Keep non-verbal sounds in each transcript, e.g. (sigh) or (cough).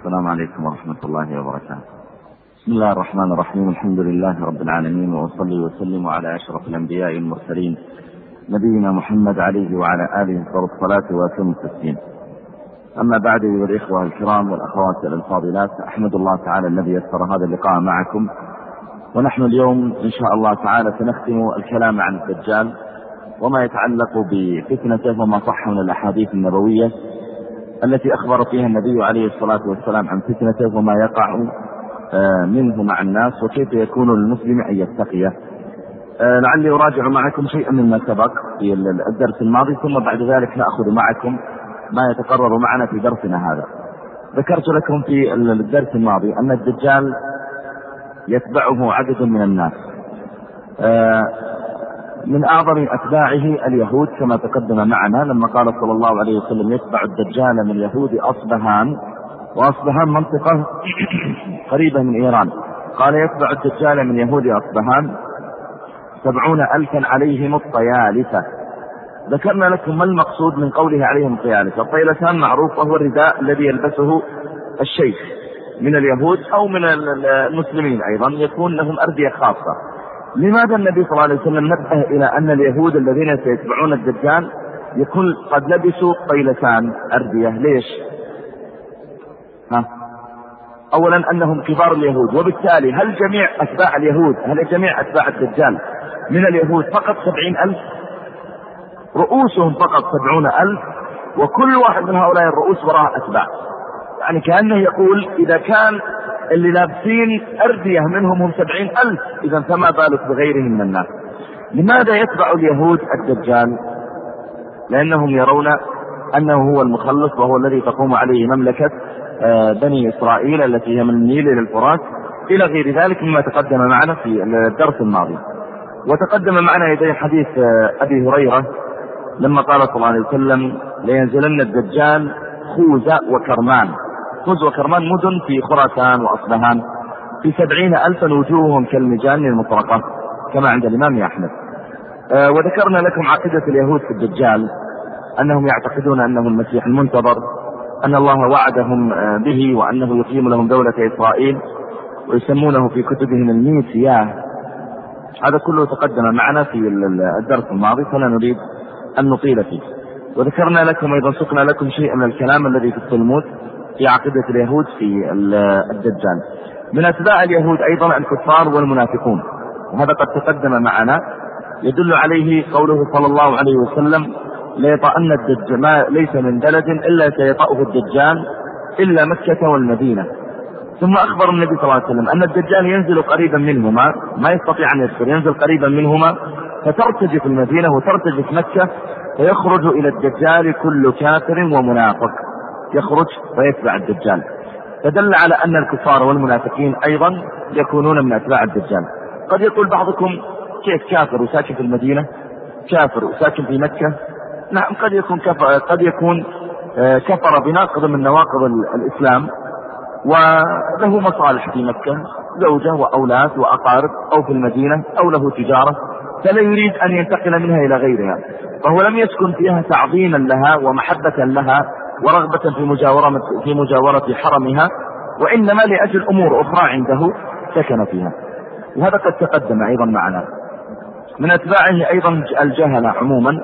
السلام عليكم ورحمة الله وبركاته. بسم الله الرحمن الرحيم، الحمد لله رب العالمين وأصلي وسلم على أشرف الأنبياء المرسلين نبينا محمد عليه وعلى آله أفضل الصلاة وأتم التسليم. أما بعد أيها الإخوة الكرام والأخوات الفاضلات أحمد الله تعالى الذي يسر هذا اللقاء معكم ونحن اليوم إن شاء الله تعالى سنختم الكلام عن الدجال وما يتعلق بفتنته وما صح من الأحاديث النبوية التي أخبر فيها النبي عليه الصلاة والسلام عن فتنته وما يقع آه، منه مع الناس وكيف يكون للمسلم أن يتقيه. آه، لعلي أراجع معكم شيئا مما سبق في الدرس الماضي ثم بعد ذلك نأخذ معكم ما يتقرر معنا في درسنا هذا. ذكرت لكم في الدرس الماضي أن الدجال يتبعه عدد من الناس. آه، من أعظم أتباعه اليهود كما تقدم معنا لما قال صلى الله عليه وسلم يتبع الدجال من يهود أصبهان وأصبهان منطقة قريبة من إيران. قال يتبع الدجال من يهود أصبهان سبعون ألفا عليهم الطيالسة. ذكرنا لكم ما المقصود من قوله عليهم الطيالسة. الطيلسان معروف وهو الرداء الذي يلبسه الشيخ من اليهود أو من المسلمين أيضا يكون لهم أردية خاصة. لماذا النبي صلى الله عليه وسلم نبه إلى أن اليهود الذين سيتبعون الدجال يكون قد لبسوا طيلتان أردية ليش؟ ها؟ أولا أنهم كبار اليهود وبالتالي هل جميع أتباع اليهود هل جميع أتباع الدجال من اليهود فقط سبعين ألف رؤوسهم فقط سبعون ألف وكل واحد من هؤلاء الرؤوس وراء أتباع يعني كأنه يقول إذا كان اللي لابسين أردية منهم هم سبعين ألف. إذا فما بالك بغيرهم من الناس. لماذا يتبع اليهود الدجال؟ لأنهم يرون أنه هو المخلص وهو الذي تقوم عليه مملكة آه، بني إسرائيل التي هي من النيل إلى الفرات. إلى غير ذلك مما تقدم معنا في الدرس الماضي. وتقدم معنا يدي حديث آه، أبي هريرة لما قال صلى الله عليه وسلم لينزلن الدجال خوذة وكرمان. خوذ وكرمان مدن في خراسان وأصبهان. في سبعين ألفا وجوههم كالمجان المطرقة كما عند الإمام أحمد. آه وذكرنا لكم عقيدة اليهود في الدجال أنهم يعتقدون أنه المسيح المنتظر أن الله وعدهم آه به وأنه يقيم لهم دولة إسرائيل ويسمونه في كتبهم الميسياه هذا كله تقدم معنا في الدرس الماضي فلا نريد أن نطيل فيه. وذكرنا لكم أيضا سقنا لكم شيئا من الكلام الذي في التلمود في عقيدة اليهود في الدجال. من أتباع اليهود أيضا الكفار والمنافقون وهذا قد تقدم معنا. يدل عليه قوله صلى الله عليه وسلم ليطأن الدجال ما ليس من بلد إلا سيطأه الدجال إلا مكة والمدينة. ثم أخبر النبي صلى الله عليه وسلم أن الدجال ينزل قريبا منهما ما يستطيع أن يدخل ينزل قريبا منهما فترتجف المدينة وترتجف مكة فيخرج إلى الدجال كل كافر ومنافق. يخرج ويتبع الدجال. فدل على أن الكفار والمنافقين أيضا يكونون من أتباع الدجال. قد يقول بعضكم كيف كافر وساكن في المدينة؟ كافر وساكن في مكة؟ نعم قد يكون كفر قد يكون آه، كفر بناقض من نواقض الإسلام وله مصالح في مكة زوجة وأولاد وأقارب أو في المدينة أو له تجارة فلا يريد أن ينتقل منها إلى غيرها. فهو لم يسكن فيها تعظيما لها ومحبة لها ورغبة في مجاورة في مجاورة حرمها وإنما لأجل أمور أخرى عنده سكن فيها. وهذا قد تقدم أيضا معنا. من أتباعه أيضا الجهلة عموما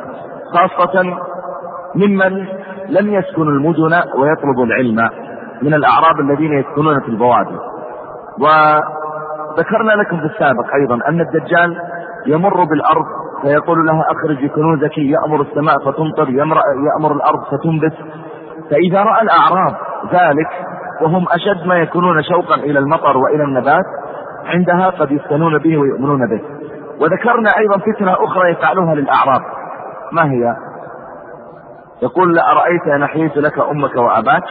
خاصة ممن لم يسكنوا المدن ويطلبوا العلم من الأعراب الذين يسكنون في البوادي. وذكرنا لكم في السابق أيضا أن الدجال يمر بالأرض فيقول لها أخرج كنوزك يأمر السماء فتمطر يأمر الأرض فتنبت. فإذا رأى الأعراب ذلك وهم أشد ما يكونون شوقا إلى المطر وإلى النبات عندها قد يفتنون به ويؤمنون به. وذكرنا أيضا فتنة أخرى يفعلونها للأعراب. ما هي؟ يقول لأرأيت أن أحييت لك أمك وأباك.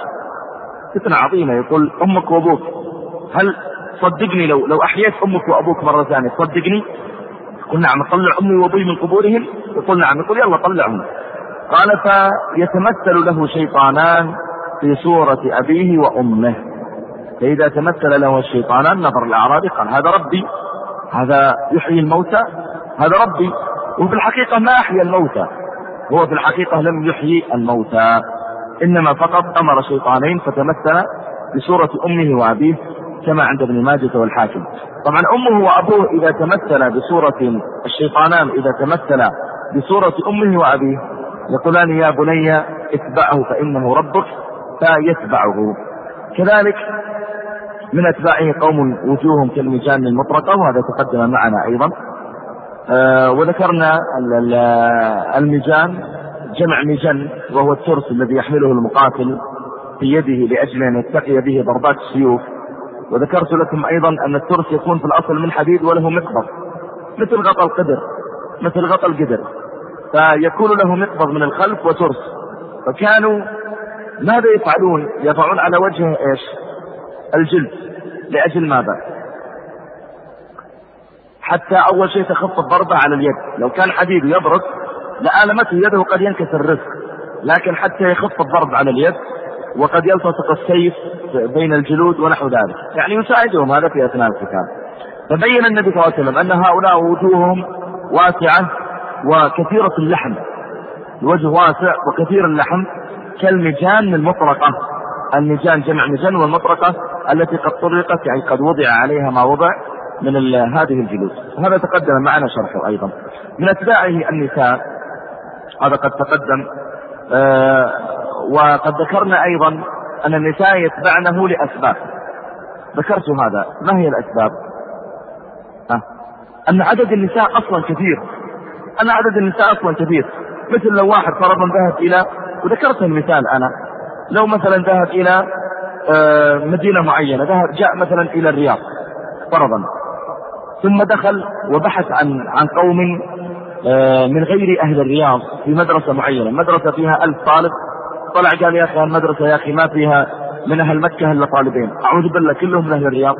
فتنة عظيمة. يقول أمك وأبوك. هل صدقني لو لو أحييت أمك وأبوك مرة ثانية صدقني؟ يقول نعم طلع أمي وأبوي من قبورهم. يقول نعم. يقول يلا طلعهم. قال فيتمثل له شيطانان في صورة أبيه وأمه. فإذا تمثل له الشيطانان نظر الأعرابي قال هذا ربي هذا يحيي الموتى هذا ربي. وفي الحقيقة ما أحيا الموتى هو في الحقيقة لم يحيي الموتى. إنما فقط أمر شيطانين فتمثل بصورة أمه وأبيه كما عند ابن ماجه والحاكم. طبعا أمه وأبوه إذا تمثل بصورة الشيطانان إذا تمثل بصورة أمه وأبيه يقولان يا بني اتبعه فإنه ربك فيتبعه. كذلك من أتباعه قوم وجوههم كالمجان المطرقة وهذا تقدم معنا أيضا. آه وذكرنا المجان جمع مجن وهو الترس الذي يحمله المقاتل في يده لأجل أن يتقي به ضربات السيوف. وذكرت لكم أيضا أن الترس يكون في الأصل من حديد وله مقبض مثل غطى القدر مثل غطى القدر. فيكون له مقبض من الخلف وترس. فكانوا ماذا يفعلون؟ يضعون على وجهه إيش؟ الجلد. لأجل ماذا؟ حتى أول شيء تخف الضربة على اليد. لو كان حديد يبرد لآلمته يده قد ينكسر الرزق. لكن حتى يخف الضرب على اليد وقد يلتصق السيف بين الجلود ونحو ذلك. يعني يساعدهم هذا في أثناء القتال. فبين النبي صلى الله عليه وسلم أن هؤلاء وجوههم واسعة. وكثيرة اللحم. الوجه واسع وكثير اللحم. كالمجان المطرقة. المجان جمع مجان والمطرقة التي قد طرقت يعني قد وضع عليها ما وضع من هذه الجلود وهذا تقدم معنا شرحه أيضا. من أتباعه النساء. هذا قد تقدم. آه وقد ذكرنا أيضا أن النساء يتبعنه لأسباب. ذكرت هذا. ما هي الأسباب؟ أن عدد النساء أصلا كثير. أن عدد النساء أصلا كثير مثل لو واحد فرضا ذهب إلى وذكرت المثال أنا. لو مثلا ذهب إلى آه، مدينة معينة ذهب جاء مثلا إلى الرياض فرضا. ثم دخل وبحث عن عن قوم آه، من غير أهل الرياض في مدرسة معينة. مدرسة فيها ألف طالب. طلع قال يا أخي المدرسة يا أخي ما فيها من أهل مكة إلا طالبين. أعوذ بالله كلهم من أهل الرياض.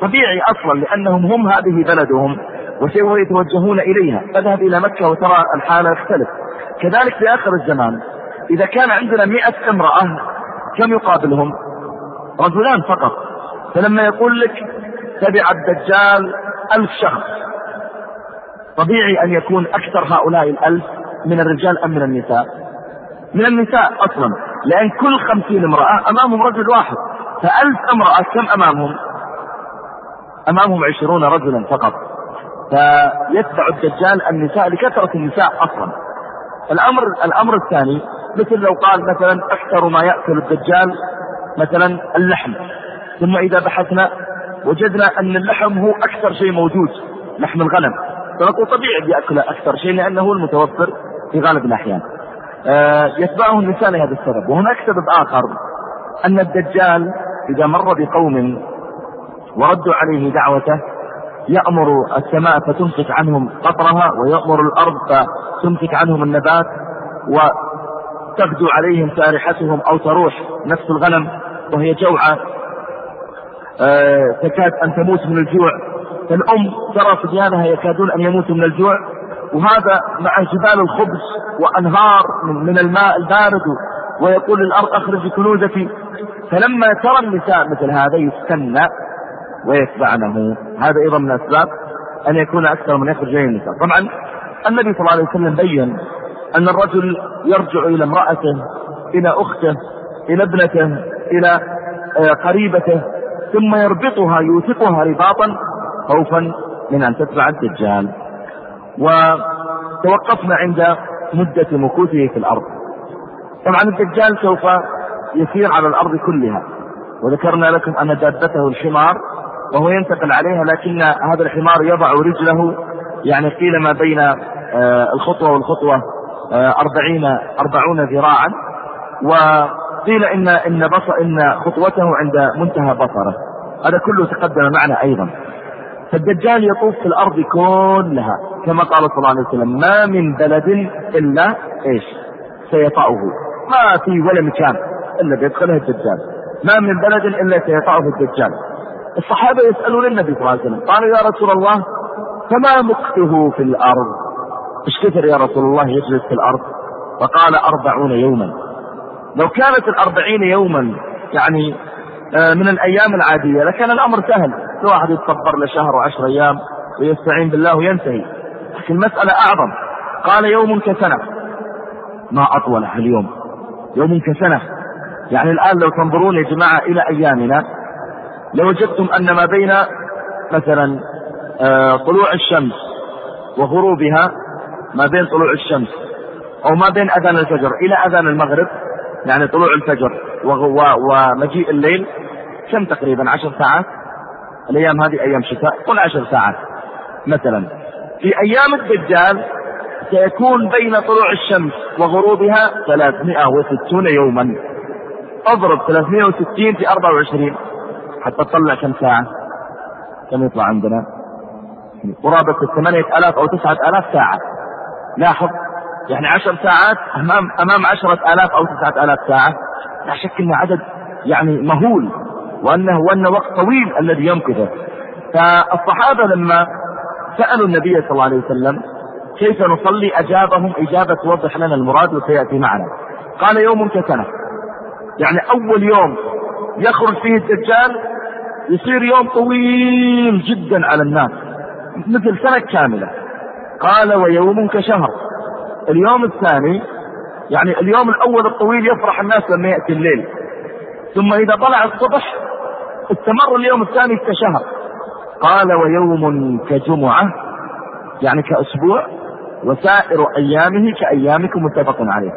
طبيعي أصلا لأنهم هم هذه بلدهم. وسوف يتوجهون إليها. فاذهب إلى مكة وترى الحالة يختلف كذلك في آخر الزمان إذا كان عندنا مئة امرأة كم يقابلهم؟ رجلان فقط. فلما يقول لك تبع الدجال ألف شخص طبيعي أن يكون أكثر هؤلاء الألف من الرجال أم من النساء؟ من النساء أصلا لأن كل خمسين امرأة أمامهم رجل واحد. فألف امرأة كم أمامهم؟ أمامهم عشرون رجلا فقط. فيتبع الدجال النساء لكثرة النساء أصلا. الأمر الأمر الثاني مثل لو قال مثلا أكثر ما يأكل الدجال مثلا اللحم. ثم إذا بحثنا وجدنا أن اللحم هو أكثر شيء موجود لحم الغنم. فنقول طبيعي بيأكل أكثر شيء لأنه المتوفر في غالب الأحيان. آه يتبعه النساء لهذا السبب. وهناك سبب آخر أن الدجال إذا مر بقوم وردوا عليه دعوته يأمر السماء فتمسك عنهم قطرها ويأمر الأرض فتمسك عنهم النبات وتغدو عليهم سارحتهم أو تروح نفس الغنم وهي جوعة. آه تكاد أن تموت من الجوع. فالأم ترى صبيانها يكادون أن يموتوا من الجوع. وهذا مع جبال الخبز وأنهار من الماء البارد. ويقول للأرض أخرجي كنوزك فلما ترى النساء مثل هذا يستنى. ويتبعنه. هذا أيضا من الأسباب أن يكون أكثر من يخرج إليه النساء. طبعا النبي صلى الله عليه وسلم بين أن الرجل يرجع إلى امرأته إلى أخته إلى ابنته إلى آه، قريبته ثم يربطها يوثقها رباطا خوفا من أن تتبع الدجال. وتوقفنا عند مدة مكوثه في الأرض. طبعا الدجال سوف يسير على الأرض كلها. وذكرنا لكم أن دابته الحمار وهو ينتقل عليها لكن هذا الحمار يضع رجله يعني قيل ما بين آه، الخطوة والخطوة آه، أربعين أربعون ذراعا. وقيل إن إن بص إن خطوته عند منتهى بصره. هذا كله تقدم معنا أيضا. فالدجال يطوف في الأرض كلها كما قال صلى الله عليه وسلم ما من بلد إلا إيش؟ سيطأه. ما في ولا مكان إلا بيدخله الدجال. ما من بلد إلا سيطأه الدجال. الصحابة يسألون النبي صلى الله عليه وسلم قالوا يا رسول الله فما مكته في الأرض؟ إيش كثر يا رسول الله يجلس في الأرض؟ فقال أربعون يوما. لو كانت الأربعين يوما يعني آه، من الأيام العادية لكان الأمر سهل. الواحد يتصبر لشهر وعشر أيام ويستعين بالله وينتهي. لكن المسألة أعظم. قال يوم كسنة. ما أطوله اليوم يوم كسنة. يعني الآن لو تنظرون يا جماعة إلى أيامنا لوجدتم أن ما بين مثلا آه، طلوع الشمس وغروبها ما بين طلوع الشمس أو ما بين أذان الفجر إلى أذان المغرب يعني طلوع الفجر ومجيء الليل كم تقريبا؟ عشر ساعات؟ الأيام هذه أيام شتاء قل عشر ساعات مثلا. في أيام الدجال سيكون بين طلوع الشمس وغروبها 360 يوما. اضرب 360 في 24 حتى تطلع كم ساعة؟ كم يطلع عندنا؟ قرابة الثمانية آلاف أو تسعة آلاف ساعة. لاحظ يعني عشر ساعات أمام أمام عشرة آلاف أو تسعة آلاف ساعة. لا شك أنه عدد يعني مهول وأنه وأنه وقت طويل الذي يمكثه فالصحابة لما سألوا النبي صلى الله عليه وسلم كيف نصلي؟ أجابهم إجابة توضح لنا المراد وسيأتي معنا. قال يوم كسنة. يعني أول يوم يخرج فيه الدجال يصير يوم طويل جدا على الناس مثل سنة كاملة. قال ويوم كشهر. اليوم الثاني يعني اليوم الأول الطويل يفرح الناس لما يأتي الليل. ثم إذا طلع الصبح استمر اليوم الثاني كشهر. قال ويوم كجمعة يعني كأسبوع وسائر أيامه كأيامكم متفق عليه.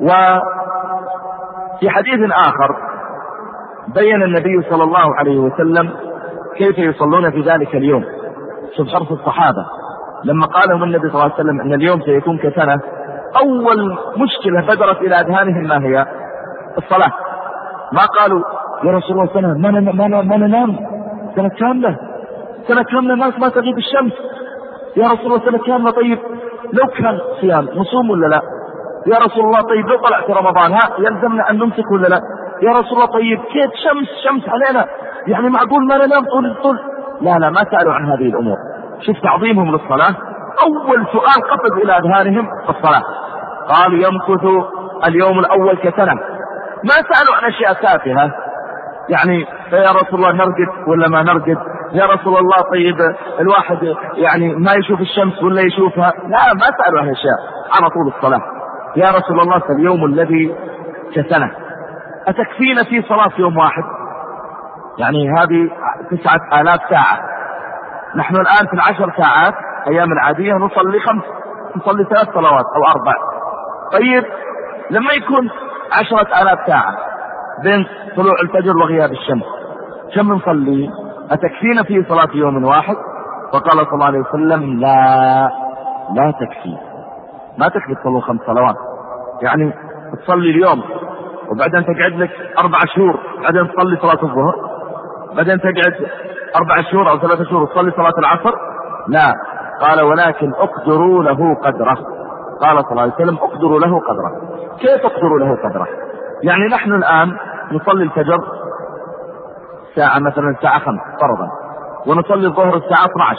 وفي حديث آخر بين النبي صلى الله عليه وسلم كيف يصلون في ذلك اليوم شوف حرص الصحابة لما قال لهم النبي صلى الله عليه وسلم أن اليوم سيكون كسنة أول مشكلة بدرت إلى أذهانهم ما هي؟ الصلاة ما قالوا يا رسول الله سنة ما ما ما ننام سنة كاملة سنة كاملة ما ما تغيب الشمس يا رسول الله سنة كاملة طيب لو كان صيام نصوم ولا لا؟ يا رسول الله طيب لو طلع في رمضان ها يلزمنا أن نمسك ولا لا؟ يا رسول الله طيب كيف شمس شمس علينا؟ يعني معقول ما ننام طول طول. لا لا ما سألوا عن هذه الأمور. شوف تعظيمهم للصلاة؟ أول سؤال قفز إلى أذهانهم الصلاة. قالوا يمكث اليوم الأول كسنة. ما سألوا عن أشياء تافهة. يعني يا رسول الله نرقد ولا ما نرقد؟ يا رسول الله طيب الواحد يعني ما يشوف الشمس ولا يشوفها؟ لا ما سألوا عن أشياء. على طول الصلاة. يا رسول الله فاليوم الذي كسنة. أتكفينا في صلاة يوم واحد؟ يعني هذه تسعة آلاف ساعة. نحن الآن في العشر ساعات أيام العادية نصلي خمس نصلي ثلاث صلوات أو أربع. طيب لما يكون عشرة آلاف ساعة بين طلوع الفجر وغياب الشمس كم نصلي؟ أتكفينا في صلاة يوم واحد؟ فقال صلى الله عليه وسلم لا لا تكفي. ما تكفي تصلوا خمس صلوات. يعني تصلي اليوم وبعدين تقعد لك أربع شهور بعدين تصلي صلاة الظهر بعدين تقعد أربع شهور أو ثلاثة شهور تصلي صلاة العصر؟ لا. قال ولكن اقدروا له قدره. قال صلى الله عليه وسلم اقدروا له قدره. كيف اقدروا له قدره؟ يعني نحن الآن نصلي الفجر ساعة مثلا الساعة خمس فرضا ونصلي الظهر الساعة 12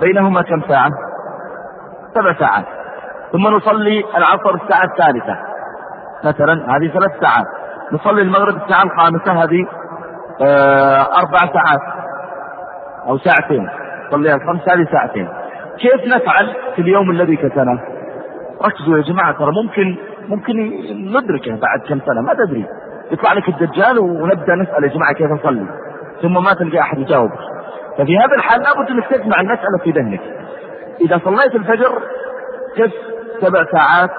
بينهما كم ساعة؟ سبع ساعات ثم نصلي العصر الساعة الثالثة. مثلا هذه ثلاث ساعات. نصلي المغرب الساعة الخامسة هذه آه أربع ساعات أو ساعتين. صليها الخمس هذه ساعتين. كيف نفعل في اليوم الذي كسنه ركزوا يا جماعة ترى ممكن ممكن ندركه بعد كم سنة ما تدري. يطلع لك الدجال ونبدأ نسأل يا جماعة كيف نصلي. ثم ما تلقى أحد يجاوب. ففي هذا الحال لابد أنك تجمع المسألة في ذهنك. إذا صليت الفجر كف سبع ساعات؟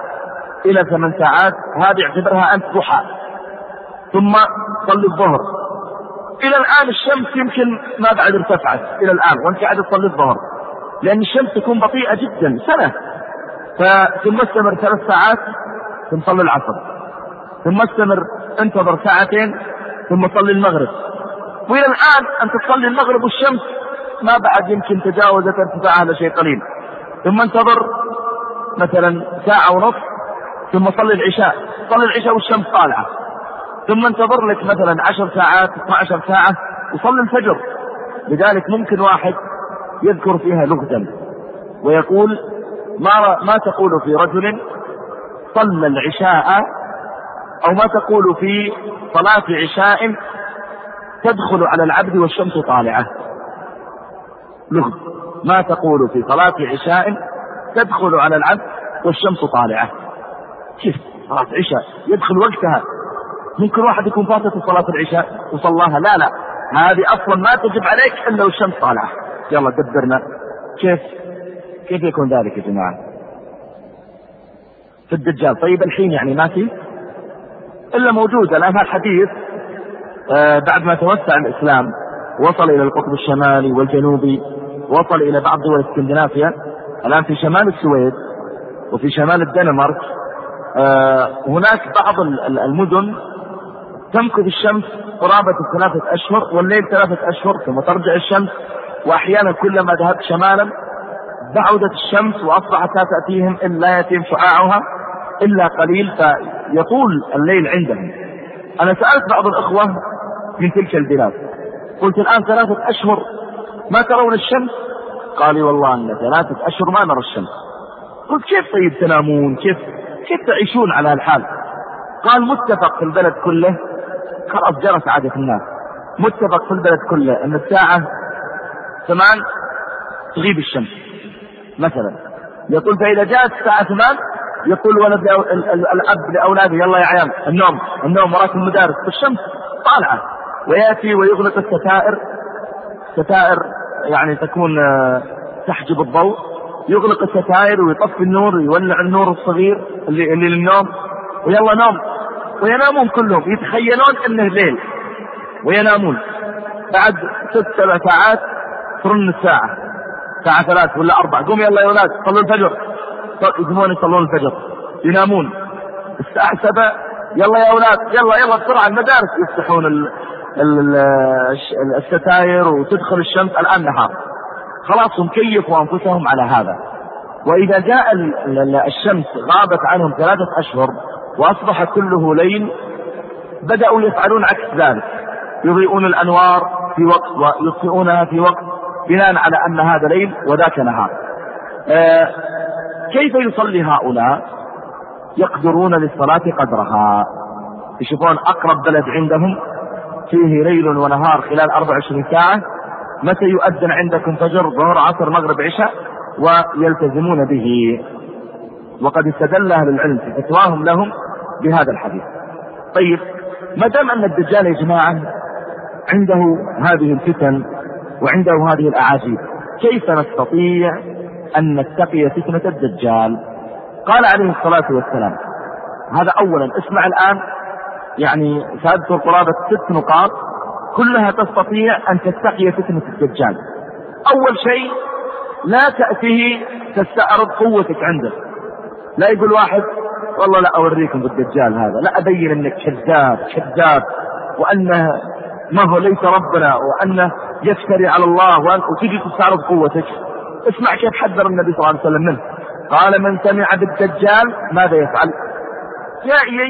إلى ثمان ساعات هذه اعتبرها أنت ضحى. ثم صلي الظهر. إلى الآن الشمس يمكن ما بعد ارتفعت إلى الآن وأنت قاعد تصلي الظهر. لأن الشمس تكون بطيئة جدا سنة. ثم استمر ثلاث ساعات ثم صلي العصر. ثم استمر انتظر ساعتين ثم صلي المغرب. وإلى الآن انت تصلي المغرب والشمس ما بعد يمكن تجاوزت ارتفاعها الا شيء قليل. ثم انتظر مثلا ساعة ونصف ثم صلي العشاء. صلي العشاء والشمس طالعة. ثم انتظر لك مثلا عشر ساعات 12 ساعة وصلي الفجر. لذلك ممكن واحد يذكر فيها لغة ويقول ما ما تقول في رجل صلى العشاء أو ما تقول في صلاة عشاء تدخل على العبد والشمس طالعة. لغة ما تقول في صلاة عشاء تدخل على العبد والشمس طالعة. كيف؟ صلاة عشاء. يدخل وقتها. ممكن واحد يكون فاتته صلاة العشاء وصلاها. لا لا. هذه أصلا ما تجب عليك إلا والشمس طالعة يلا دبرنا. كيف؟ كيف يكون ذلك يا جماعة؟ في الدجال. طيب الحين يعني ما في؟ إلا موجود. الآن الحديث آه بعد ما توسع الإسلام وصل إلى القطب الشمالي والجنوبي وصل إلى بعض دول اسكندنافيا الآن في شمال السويد وفي شمال الدنمارك هناك بعض المدن تمكث الشمس قرابة ثلاثة أشهر والليل ثلاثة أشهر ثم ترجع الشمس وأحيانا كلما ذهبت شمالا بعدت الشمس وأصبحت لا تأتيهم إلا يتم شعاعها إلا قليل فيطول الليل عندهم. أنا سألت بعض الإخوة من تلك البلاد قلت الآن ثلاثة أشهر ما ترون الشمس؟ قال لي والله أن ثلاثة أشهر ما نرى الشمس. قلت كيف طيب تنامون؟ كيف كيف تعيشون على هالحال قال متفق في البلد كله. خلاص جرت عادة الناس. متفق في البلد كله أن الساعة ثمان تغيب الشمس. مثلا يقول فإذا جاءت الساعة ثمان يقول ولد الأب لأولاده يلا يا عيال النوم. النوم وراك المدارس. والشمس طالعة. ويأتي ويغلق الستائر. ستائر يعني تكون آه، تحجب الضوء. يغلق الستائر ويطفي النور ويولع النور الصغير اللي, اللي للنوم. ويلا نوم وينامون كلهم. يتخيلون إنه ليل. وينامون. بعد ست سبع ساعات ترن الساعة. الساعة ثلاث ولا أربع. قوم يلا يا أولاد صلوا الفجر. يقومون يصلون الفجر. ينامون. الساعة سبع. يلا يا أولاد يلا يلا بسرعة. المدارس يفتحون ال ال الستاير وتدخل الشمس. الآن نهار. خلاص هم كيفوا أنفسهم على هذا. وإذا جاء الشمس غابت عنهم ثلاثة أشهر وأصبح كله ليل بدأوا يفعلون عكس ذلك. يضيئون الأنوار في وقت ويطفئونها في وقت بناء على أن هذا ليل وذاك نهار. آه كيف يصلي هؤلاء؟ يقدرون للصلاة قدرها. يشوفون أقرب بلد عندهم فيه ليل ونهار خلال 24 ساعة متى يؤذن عندكم فجر ظهر عصر مغرب عشاء؟ ويلتزمون به. وقد استدل أهل العلم في فتواهم لهم بهذا الحديث. طيب ما دام أن الدجال يا جماعة عنده هذه الفتن وعنده هذه الأعاجيب كيف نستطيع أن نتقي فتنة الدجال؟ قال عليه الصلاة والسلام هذا أولا اسمع الآن يعني سأذكر قرابة ست نقاط. كلها تستطيع أن تتقي فتنة الدجال. أول شيء لا تأتيه تستعرض قوتك عنده. لا يقول واحد والله لا أوريكم بالدجال هذا لا أبين أنك كذاب كذاب وأنه ما هو ليس ربنا وأنه يفتري على الله وأن وتجي تستعرض قوتك. اسمع كيف حذر النبي صلى الله عليه وسلم منه. قال من سمع بالدجال ماذا يفعل؟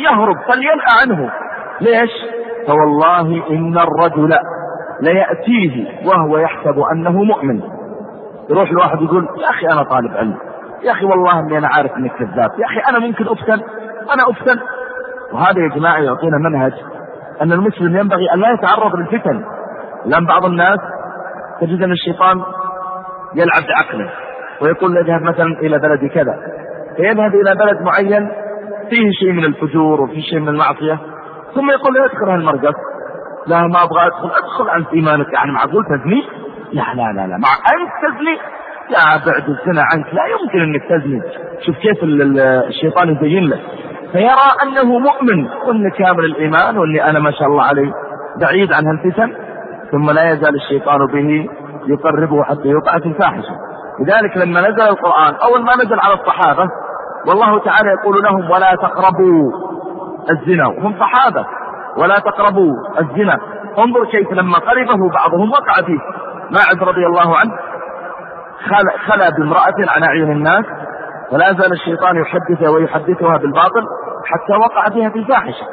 يهرب فلينأى عنه. ليش؟ فوالله إن الرجل ليأتيه وهو يحسب أنه مؤمن. يروح الواحد يقول يا أخي أنا طالب علم. يا أخي والله إني أنا عارف إنك كذاب. يا أخي أنا ممكن أفتن. أنا أفتن. وهذا يا جماعة يعطينا منهج أن المسلم ينبغي أن لا يتعرض للفتن. لأن بعض الناس تجد أن الشيطان يلعب بعقله ويقول نذهب مثلا إلى بلد كذا. فيذهب إلى بلد معين فيه شيء من الفجور وفيه شيء من المعصية. ثم يقول لا ادخل هالمرقص لا ما أبغى أدخل. أدخل انت إيمانك. يعني معقول تزني؟ لا لا لا لا. مع انت تزني يا بعد الزنا عنك. لا يمكن أنك تزني. شوف كيف الشيطان يزين لك. فيرى أنه مؤمن. وانه كامل الإيمان وإني أنا ما شاء الله عليه بعيد عن هالفتن. ثم لا يزال الشيطان به يقربه حتى يقع في الفاحشة. لذلك لما نزل القرآن أول ما نزل على الصحابة والله تعالى يقول لهم ولا تقربوا. الزنا. وهم صحابة. ولا تقربوا الزنا. انظر كيف لما قربه بعضهم وقع فيه. ماعز رضي الله عنه خلا بامرأة عن أعين الناس. ولا زال الشيطان يحدث ويحدثها بالباطل حتى وقع فيها في الفاحشة.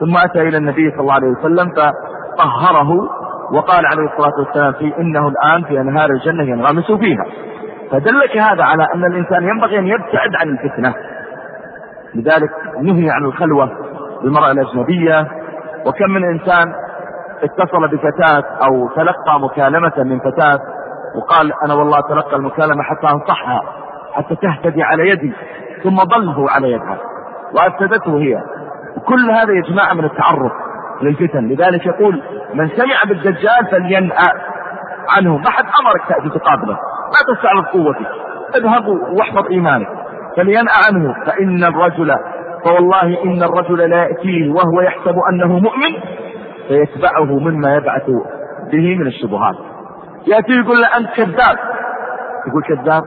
ثم أتى إلى النبي صلى الله عليه وسلم فطهره وقال عليه الصلاة والسلام في إنه الآن في أنهار الجنة ينغمس فيها. فدلك هذا على أن الإنسان ينبغي أن يبتعد عن الفتنة. لذلك نهي عن الخلوة. بالمرأة الأجنبية وكم من إنسان اتصل بفتاة أو تلقى مكالمة من فتاة وقال أنا والله تلقى المكالمة حتى أنصحها حتى تهتدي على يدي ثم ضل هو على يدها وأفسدته هي. كل هذا يا جماعة من التعرف للفتن. لذلك يقول من سمع بالدجال فلينأى عنه. ما حد أمرك تأتي تقابله. ما تستعرض قوتك. اذهب واحفظ إيمانك. فلينأى عنه. فإن الرجل فوالله إن الرجل لا يأتيه وهو يحسب أنه مؤمن فيتبعه مما يبعث به من الشبهات. يأتي يقول له أنت كذاب. يقول كذاب؟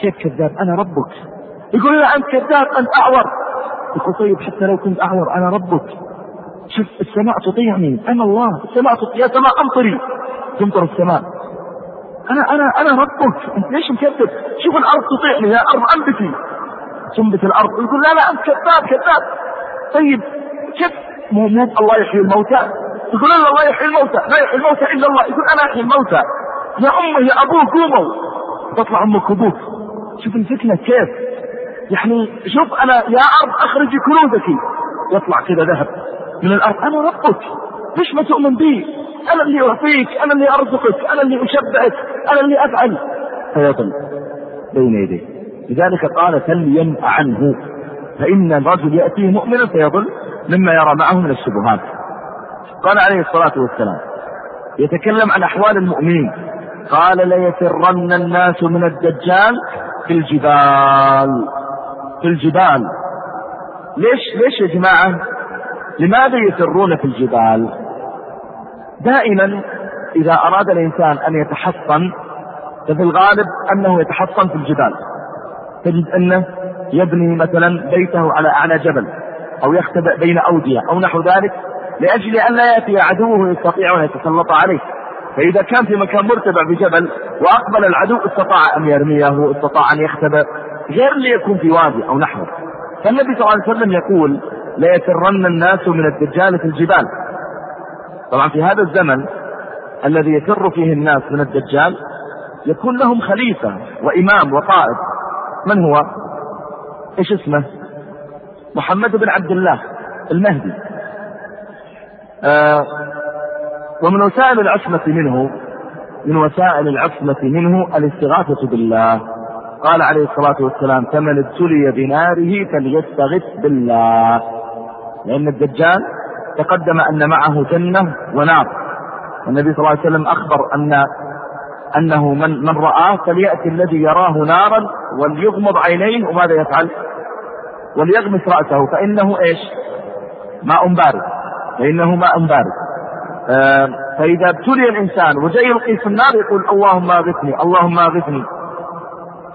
كيف كذاب؟ أنا ربك. يقول له أنت كذاب أنت أعور. يقول طيب حتى لو كنت أعور أنا ربك. شوف السماء تطيعني. أنا الله. السماء تطيع يا سماء أمطري. تمطر السماء. أنا أنا أنا ربك. أنت ليش مكذب؟ شوف الأرض تطيعني. يا أرض أنبتي. تنبت الأرض. يقول لا لا أنت كذاب كذاب. طيب كيف مو الله يحيي الموتى؟ يقول لا الله يحيي الموتى لا يحيي الموتى إلا الله. يقول أنا أحيي الموتى. يا أمه يا أبوه قوموا. تطلع أمك وأبوك شوف الفتنة كيف. يعني شوف أنا يا أرض أخرجي كنوزك. يطلع كذا ذهب من الأرض. أنا ربك ليش ما تؤمن بي؟ أنا اللي أعطيك أنا اللي أرزقك أنا اللي أشبعك أنا اللي أفعل. فيضل بين يديه. لذلك قال فلينأ عنه. فإن الرجل يأتيه مؤمنا فيضل مما يرى معه من الشبهات. قال عليه الصلاة والسلام يتكلم عن أحوال المؤمنين. قال ليفرن الناس من الدجال في الجبال. في الجبال. ليش ليش يا جماعة؟ لماذا يفرون في الجبال؟ دائما إذا أراد الإنسان أن يتحصن ففي الغالب أنه يتحصن في الجبال. تجد أنه يبني مثلا بيته على أعلى جبل أو يختبئ بين أودية أو نحو ذلك لأجل أن لا يأتي عدوه يستطيع أن يتسلط عليه. فإذا كان في مكان مرتفع بجبل وأقبل العدو استطاع أن يرميه استطاع أن يختبئ غير ليكون في وادي أو نحوه فالنبي صلى الله عليه وسلم يقول ليفرن الناس من الدجال في الجبال. طبعا في هذا الزمن الذي يفر فيه الناس من الدجال يكون لهم خليفة وإمام وقائد. من هو؟ إيش اسمه؟ محمد بن عبد الله المهدي آه ومن وسائل العصمة منه من وسائل العصمة منه الاستغاثة بالله قال عليه الصلاة والسلام فمن ابتلي بناره فليستغث بالله لأن الدجال تقدم أن معه جنة ونار والنبي صلى الله عليه وسلم أخبر أن أنه من من رآه فليأتي الذي يراه نارا وليغمض عينيه وماذا يفعل؟ وليغمس رأسه. فإنه إيش؟ ماء بارد. فإنه ماء بارد. آه فإذا ابتلي الإنسان وجاء يلقي في النار يقول اللهم أغثني اللهم أغثني.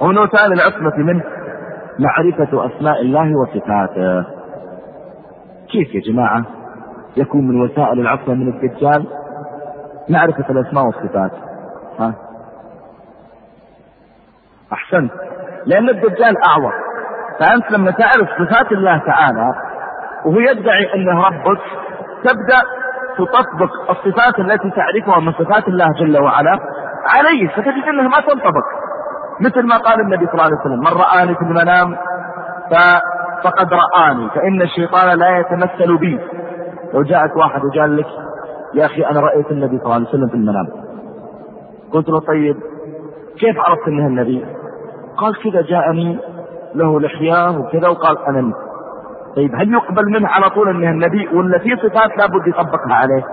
ومن وسائل العصمة منه معرفة أسماء الله وصفاته. كيف يا جماعة يكون من وسائل العصمة من الدجال؟ معرفة الأسماء والصفات. ها؟ أحسنت. لأن الدجال أعور. فأنت لما تعرف صفات الله تعالى وهو يدعي أنه ربك تبدأ تطبق الصفات التي تعرفها من صفات الله جل وعلا عليه. فتجد أنها ما تنطبق. مثل ما قال النبي صلى الله عليه وسلم من رآني في المنام فقد رآني. فإن الشيطان لا يتمثل بي. لو جاءك واحد وقال لك يا أخي أنا رأيت النبي صلى الله عليه وسلم في المنام. قلت له طيب كيف عرفت انه النبي؟ قال كذا جاءني له لحياه وكذا وقال أنا النبي. طيب هل يقبل منه على طول أنه النبي ولا في صفات لابد يطبقها عليه؟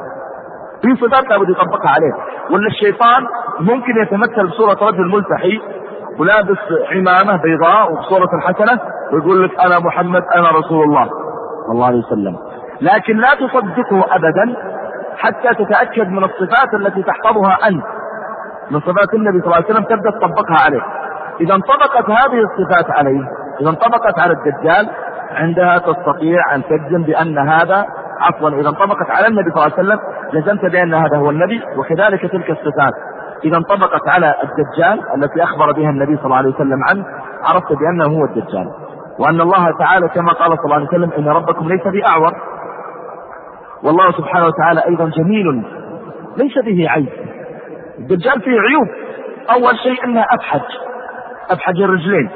في صفات لابد يطبقها عليه ولا الشيطان ممكن يتمثل بصورة رجل ملتحي ولابس عمامة بيضاء وبصورة حسنة ويقول لك أنا محمد أنا رسول الله صلى الله عليه وسلم لكن لا تصدقه أبدا حتى تتأكد من الصفات التي تحفظها أنت من صفات النبي صلى الله عليه وسلم تبدأ تطبقها عليه إذا انطبقت هذه الصفات عليه إذا انطبقت على الدجال عندها تستطيع أن تجزم بأن هذا عفوا إذا انطبقت على النبي صلى الله عليه وسلم جزمت بأن هذا هو النبي وكذلك تلك الصفات. إذا انطبقت على الدجال التي أخبر بها النبي صلى الله عليه وسلم عنه عرفت بأنه هو الدجال. وأن الله تعالى كما قال صلى الله عليه وسلم إن ربكم ليس بأعور. والله سبحانه وتعالى أيضا جميل ليس به عيب. الدجال فيه عيوب. أول شيء أنه أبحج. أبحج الرجلين.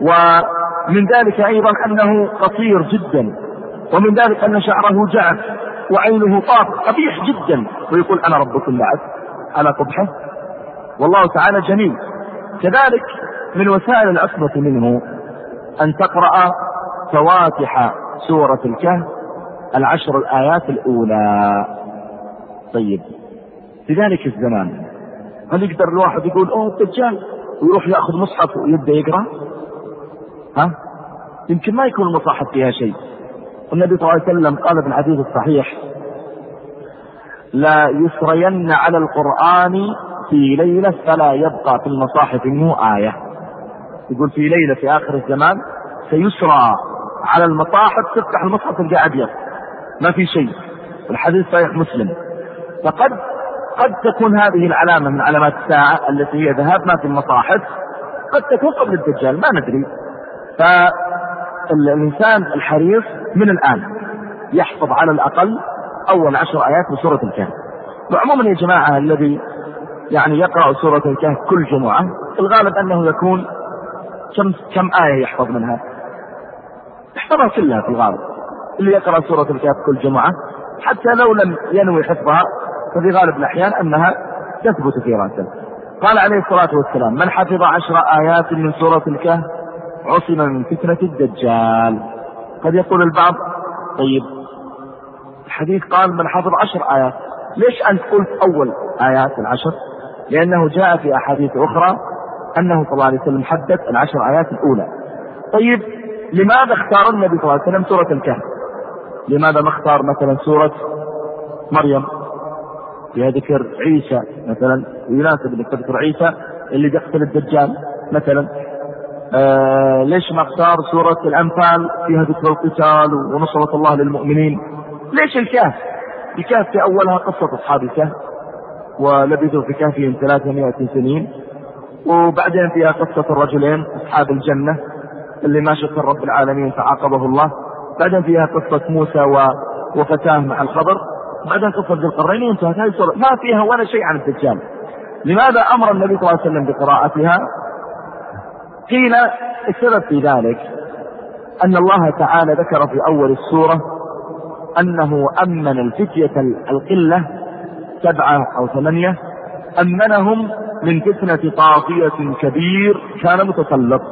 ومن ذلك أيضا أنه قصير جدا. ومن ذلك أن شعره جعف. وعينه طاف. قبيح جدا. ويقول أنا ربكم بعد على قبحه والله تعالى جميل. كذلك من وسائل العصمة منه أن تقرأ فواتح سورة الكهف العشر الآيات الأولى. طيب. في ذلك الزمان. هل يقدر الواحد يقول أوه الدجال. ويروح ياخذ مصحف ويبدأ يقرأ؟ ها؟ يمكن ما يكون المصاحف فيها شيء. والنبي صلى الله عليه وسلم قال في الحديث الصحيح: لا يسرين على القرآن في ليلة فلا يبقى في المصاحف منه آية. يقول في ليلة في آخر الزمان سيسرى على المصاحف تفتح المصحف تلقى أبيض ما في شيء. الحديث صحيح مسلم. فقد قد تكون هذه العلامة من علامات الساعة التي هي ذهاب ما في المصاحف قد تكون قبل الدجال ما ندري. فالإنسان الحريص من الآن يحفظ على الأقل أول عشر آيات من سورة الكهف. وعموما يا جماعة الذي يعني يقرأ سورة الكهف كل جمعة الغالب أنه يكون كم كم آية يحفظ منها؟ يحفظها كلها في الغالب. اللي يقرأ سورة الكهف كل جمعة حتى لو لم ينوي حفظها ففي غالب الأحيان أنها تثبت في رأسه قال عليه الصلاة والسلام من حفظ عشر آيات من سورة الكهف عصم من فتنة الدجال. قد يقول البعض طيب الحديث قال من حفظ عشر آيات ليش أنت قلت أول آيات العشر؟ لأنه جاء في أحاديث أخرى أنه صلى الله عليه وسلم حدث العشر آيات الأولى. طيب لماذا اختار النبي صلى الله عليه وسلم سورة الكهف؟ لماذا ما اختار مثلا سورة مريم؟ فيها ذكر عيسى مثلا ويناسب إنك تذكر عيسى اللي بيقتل الدجال مثلا. آه ليش ما اختار سورة الأنفال فيها ذكر القتال ونصرة الله للمؤمنين؟ ليش الكهف؟ الكهف في أولها قصة أصحاب الكهف ولبثوا في كهفهم 300 سنين وبعدين فيها قصة الرجلين أصحاب الجنة اللي ما شكر رب العالمين فعاقبه الله. بعدين فيها قصة موسى وفتاه مع الخبر بعدين قصة ذي القرنين وانتهت. هذه السورة ما فيها ولا شيء عن الدجال. لماذا أمر النبي صلى الله عليه وسلم بقراءتها؟ قيل السبب في ذلك أن الله تعالى ذكر في أول السورة أنه أمن الفتية القلة سبعة أو ثمانية أمنهم من فتنة طاغية كبير كان متسلط.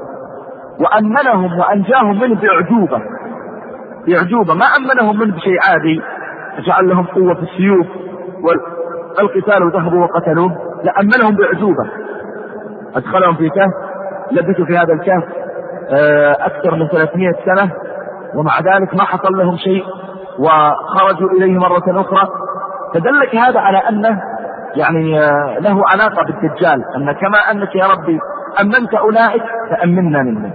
وأمنهم وأنجاهم منه بأعجوبة بأعجوبة ما أمنهم منه بشيء عادي. جعل لهم قوة في السيوف والقتال وذهبوا وقتلوه لا أمنهم بأعجوبة أدخلهم في كهف. لبثوا في هذا الكهف آه، أكثر من 300 سنة. ومع ذلك ما حصل لهم شيء وخرجوا إليه مرة أخرى. فدلك هذا على أنه يعني آه، له علاقة بالدجال. أن كما أنك يا ربي أمنت أولئك فأمنا منهم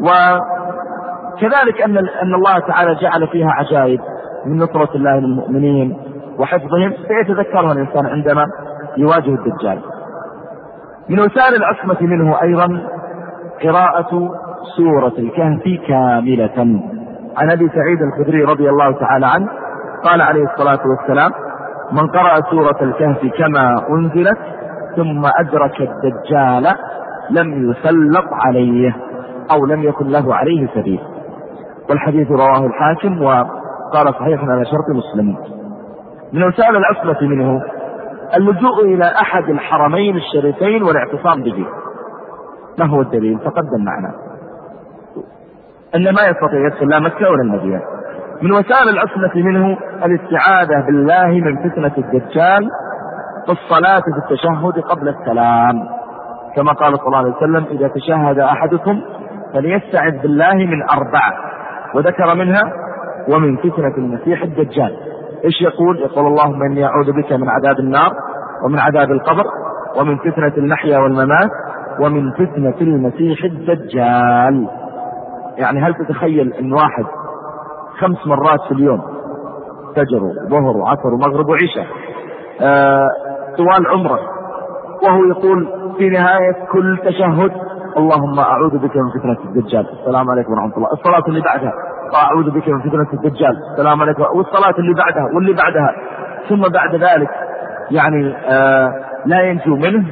وكذلك أن أن الله تعالى جعل فيها عجائب. من نصرة الله للمؤمنين وحفظهم سيتذكرها الإنسان عندما يواجه الدجال. من وسائل العصمة منه أيضا قراءة سورة الكهف كاملة. عن أبي سعيد الخدري رضي الله تعالى عنه قال عليه الصلاة والسلام من قرأ سورة الكهف كما أنزلت ثم أدرك الدجال لم يسلط عليه أو لم يكن له عليه سبيل. والحديث رواه الحاكم قال صحيح على شرط مسلم. من وسائل العصمة منه اللجوء إلى أحد الحرمين الشريفين والاعتصام به. ما هو الدليل؟ تقدم معنا. أن ما يستطيع يدخل لا مكة ولا المدينة. من وسائل العصمة منه الاستعاذة بالله من فتنة الدجال في الصلاة في التشهد قبل السلام. كما قال صلى الله عليه وسلم إذا تشهد أحدكم فليستعذ بالله من أربعة. وذكر منها ومن فتنة المسيح الدجال إيش يقول؟ يقول اللهم إني أعوذ بك من عذاب النار ومن عذاب القبر ومن فتنة المحيا والممات ومن فتنة المسيح الدجال يعني هل تتخيل إن واحد خمس مرات في اليوم فجر وظهر وعصر ومغرب وعشاء آه طوال عمره وهو يقول في نهاية كل تشهد اللهم أعوذ بك من فتنة الدجال. السلام عليكم ورحمة الله. الصلاة اللي بعدها. أعوذ بك من فتنة الدجال. السلام عليكم. والصلاة اللي بعدها. واللي بعدها. ثم بعد ذلك يعني آه لا ينجو منه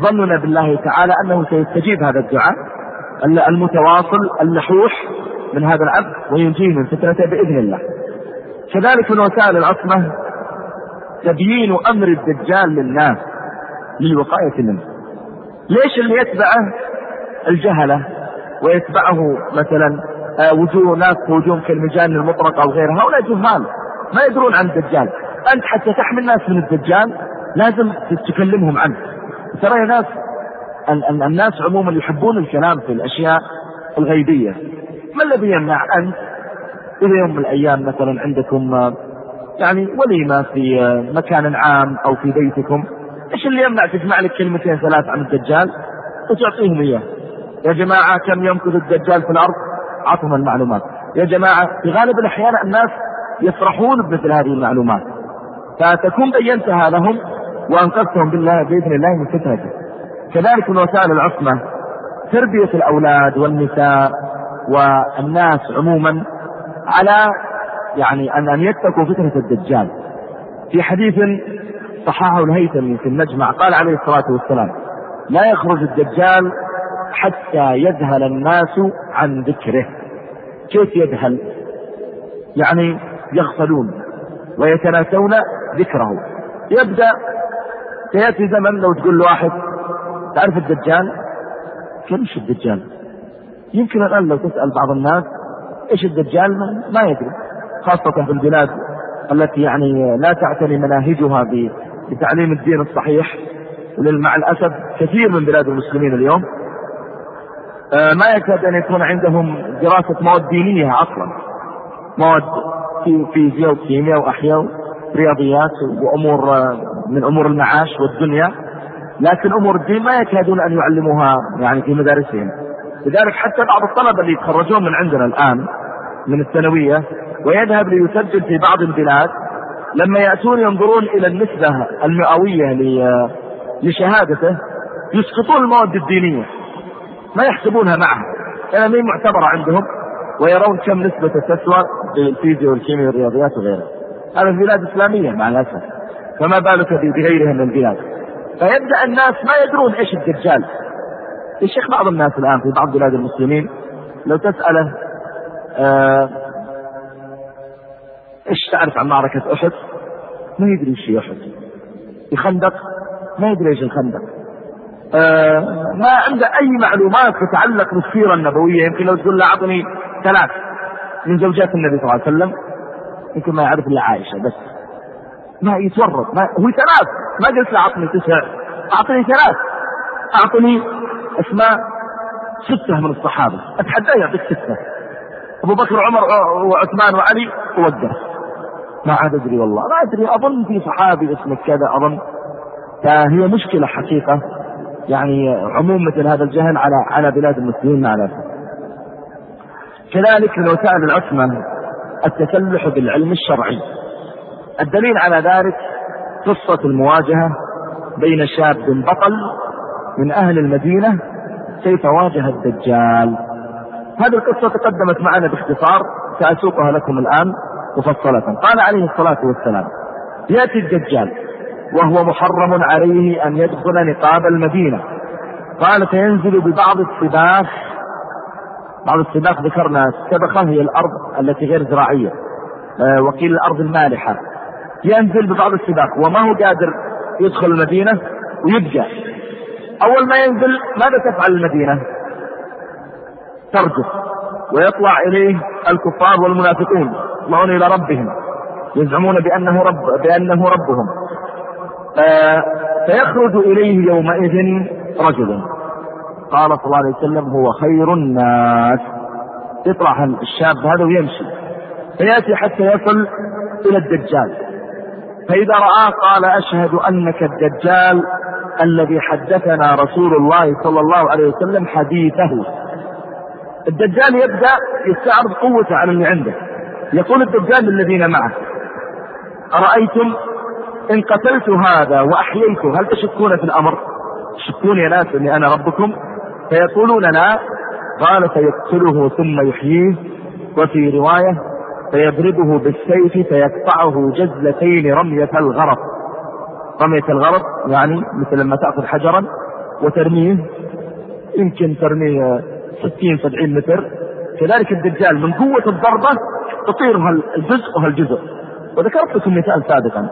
ظننا بالله تعالى أنه سيستجيب هذا الدعاء. المتواصل اللحوح من هذا العبد وينجيه من فتنته بإذن الله. كذلك من وسائل العصمة تبيين أمر الدجال للناس للوقاية منه. ليش اللي يتبعه؟ الجهلة ويتبعه مثلا آه، وجوه ناس وجوههم كالمجان المطرقة أو غيرها هؤلاء جهال ما يدرون عن الدجال. أنت حتى تحمي الناس من الدجال لازم تكلمهم عنه. ترى يا ناس الناس عموما يحبون الكلام في الأشياء الغيبية. ما الذي يمنع أنت إذا يوم من الأيام مثلا عندكم آه، يعني وليمة في آه، مكان عام أو في بيتكم إيش اللي يمنع تجمع لك كلمتين ثلاث عن الدجال وتعطيهم إياه؟ يا جماعة كم يمكث الدجال في الأرض؟ أعطهم المعلومات. يا جماعة في غالب الأحيان الناس يفرحون بمثل هذه المعلومات. فتكون بينتها لهم وأنقذتهم بالله بإذن الله من فتنته كذلك من وسائل العصمة تربية الأولاد والنساء والناس عموما على يعني أن أن يتقوا فتنة الدجال. في حديث صححه الهيثمي في المجمع قال عليه الصلاة والسلام لا يخرج الدجال حتى يذهل الناس عن ذكره. كيف يذهل؟ يعني يغفلون ويتناسون ذكره. يبدأ سيأتي زمن لو تقول لواحد تعرف الدجال؟ إيش الدجال؟ يمكن الآن لو تسأل بعض الناس إيش الدجال؟ ما يدري. خاصة في البلاد التي يعني لا تعتني مناهجها بتعليم الدين الصحيح. مع الأسف كثير من بلاد المسلمين اليوم ما يكاد أن يكون عندهم دراسة مواد دينية أصلا. مواد في فيزياء وكيمياء وأحياء رياضيات وأمور آه، من أمور المعاش والدنيا. لكن أمور الدين ما يكادون أن يعلموها يعني في مدارسهم. لذلك حتى بعض الطلبة اللي يتخرجون من عندنا الآن من الثانوية ويذهب ليسجل في بعض البلاد لما يأتون ينظرون إلى النسبة المئوية لشهادته يسقطون المواد الدينية. ما يحسبونها معها لأنها ما معتبرة عندهم؟ ويرون كم نسبة تسوى بالفيزياء والكيمياء والرياضيات وغيرها. هذا بلاد إسلامية مع الأسف. فما بالك بغيرها من البلاد؟ فيبدأ الناس ما يدرون إيش الدجال. يا شيخ بعض الناس الآن في بعض بلاد المسلمين لو تسأله آه إيش تعرف عن معركة أحد؟ ما يدري إيش هي أحد. الخندق ما يدري إيش الخندق. آه ما عنده أي معلومات تتعلق بالسيرة النبوية. يمكن لو تقول له أعطني ثلاث من زوجات النبي صلى الله عليه وسلم. يمكن ما يعرف إلا عائشة بس. ما يتورط ما هو ثلاث. ما قلت له أعطني تسع. أعطني ثلاث. أعطني أسماء ستة من الصحابة. أتحداه يعطيك ستة. أبو بكر وعمر وعثمان وعلي ووقف ما عاد أدري والله. ما أدري أظن في صحابي اسمه كذا أظن. فهي مشكلة حقيقة. يعني عموم مثل هذا الجهل على على بلاد المسلمين مع الأسف كذلك من وسائل العصمة التسلح بالعلم الشرعي. الدليل على ذلك قصة المواجهة بين شاب بطل من أهل المدينة كيف واجه الدجال. هذه القصة تقدمت معنا باختصار سأسوقها لكم الآن مفصلة. قال عليه الصلاة والسلام يأتي الدجال وهو محرم عليه أن يدخل نقاب المدينة. قال فينزل ببعض السباخ بعض السباخ ذكرنا السبخة هي الأرض التي غير زراعية آه، وقيل الأرض المالحة. ينزل ببعض السباق وما هو قادر يدخل المدينة؟ ويبقى أول ما ينزل ماذا تفعل المدينة؟ ترجف ويطلع إليه الكفار والمنافقون يطلعون إلى ربهم يزعمون بأنه رب بأنه ربهم. فيخرج إليه يومئذ رجل. قال صلى الله عليه وسلم هو خير الناس. يطلع الشاب هذا ويمشي. فيأتي حتى يصل إلى الدجال. فإذا رآه قال أشهد أنك الدجال الذي حدثنا رسول الله صلى الله عليه وسلم حديثه. الدجال يبدأ يستعرض قوته على اللي عنده. يقول الدجال للذين معه أرأيتم إن قتلت هذا وأحييته هل تشكون في الأمر؟ تشكون يا ناس أني أنا ربكم؟ فيقولون لا قال فيقتله ثم يحييه وفي رواية فيضربه بالسيف فيقطعه جزلتين رمية الغرض رمية الغرض يعني مثل لما تأخذ حجرا وترميه يمكن ترميه ستين سبعين متر. كذلك الدجال من قوة الضربة تطير الجزء وهالجزء. وذكرت لكم مثال سابقا.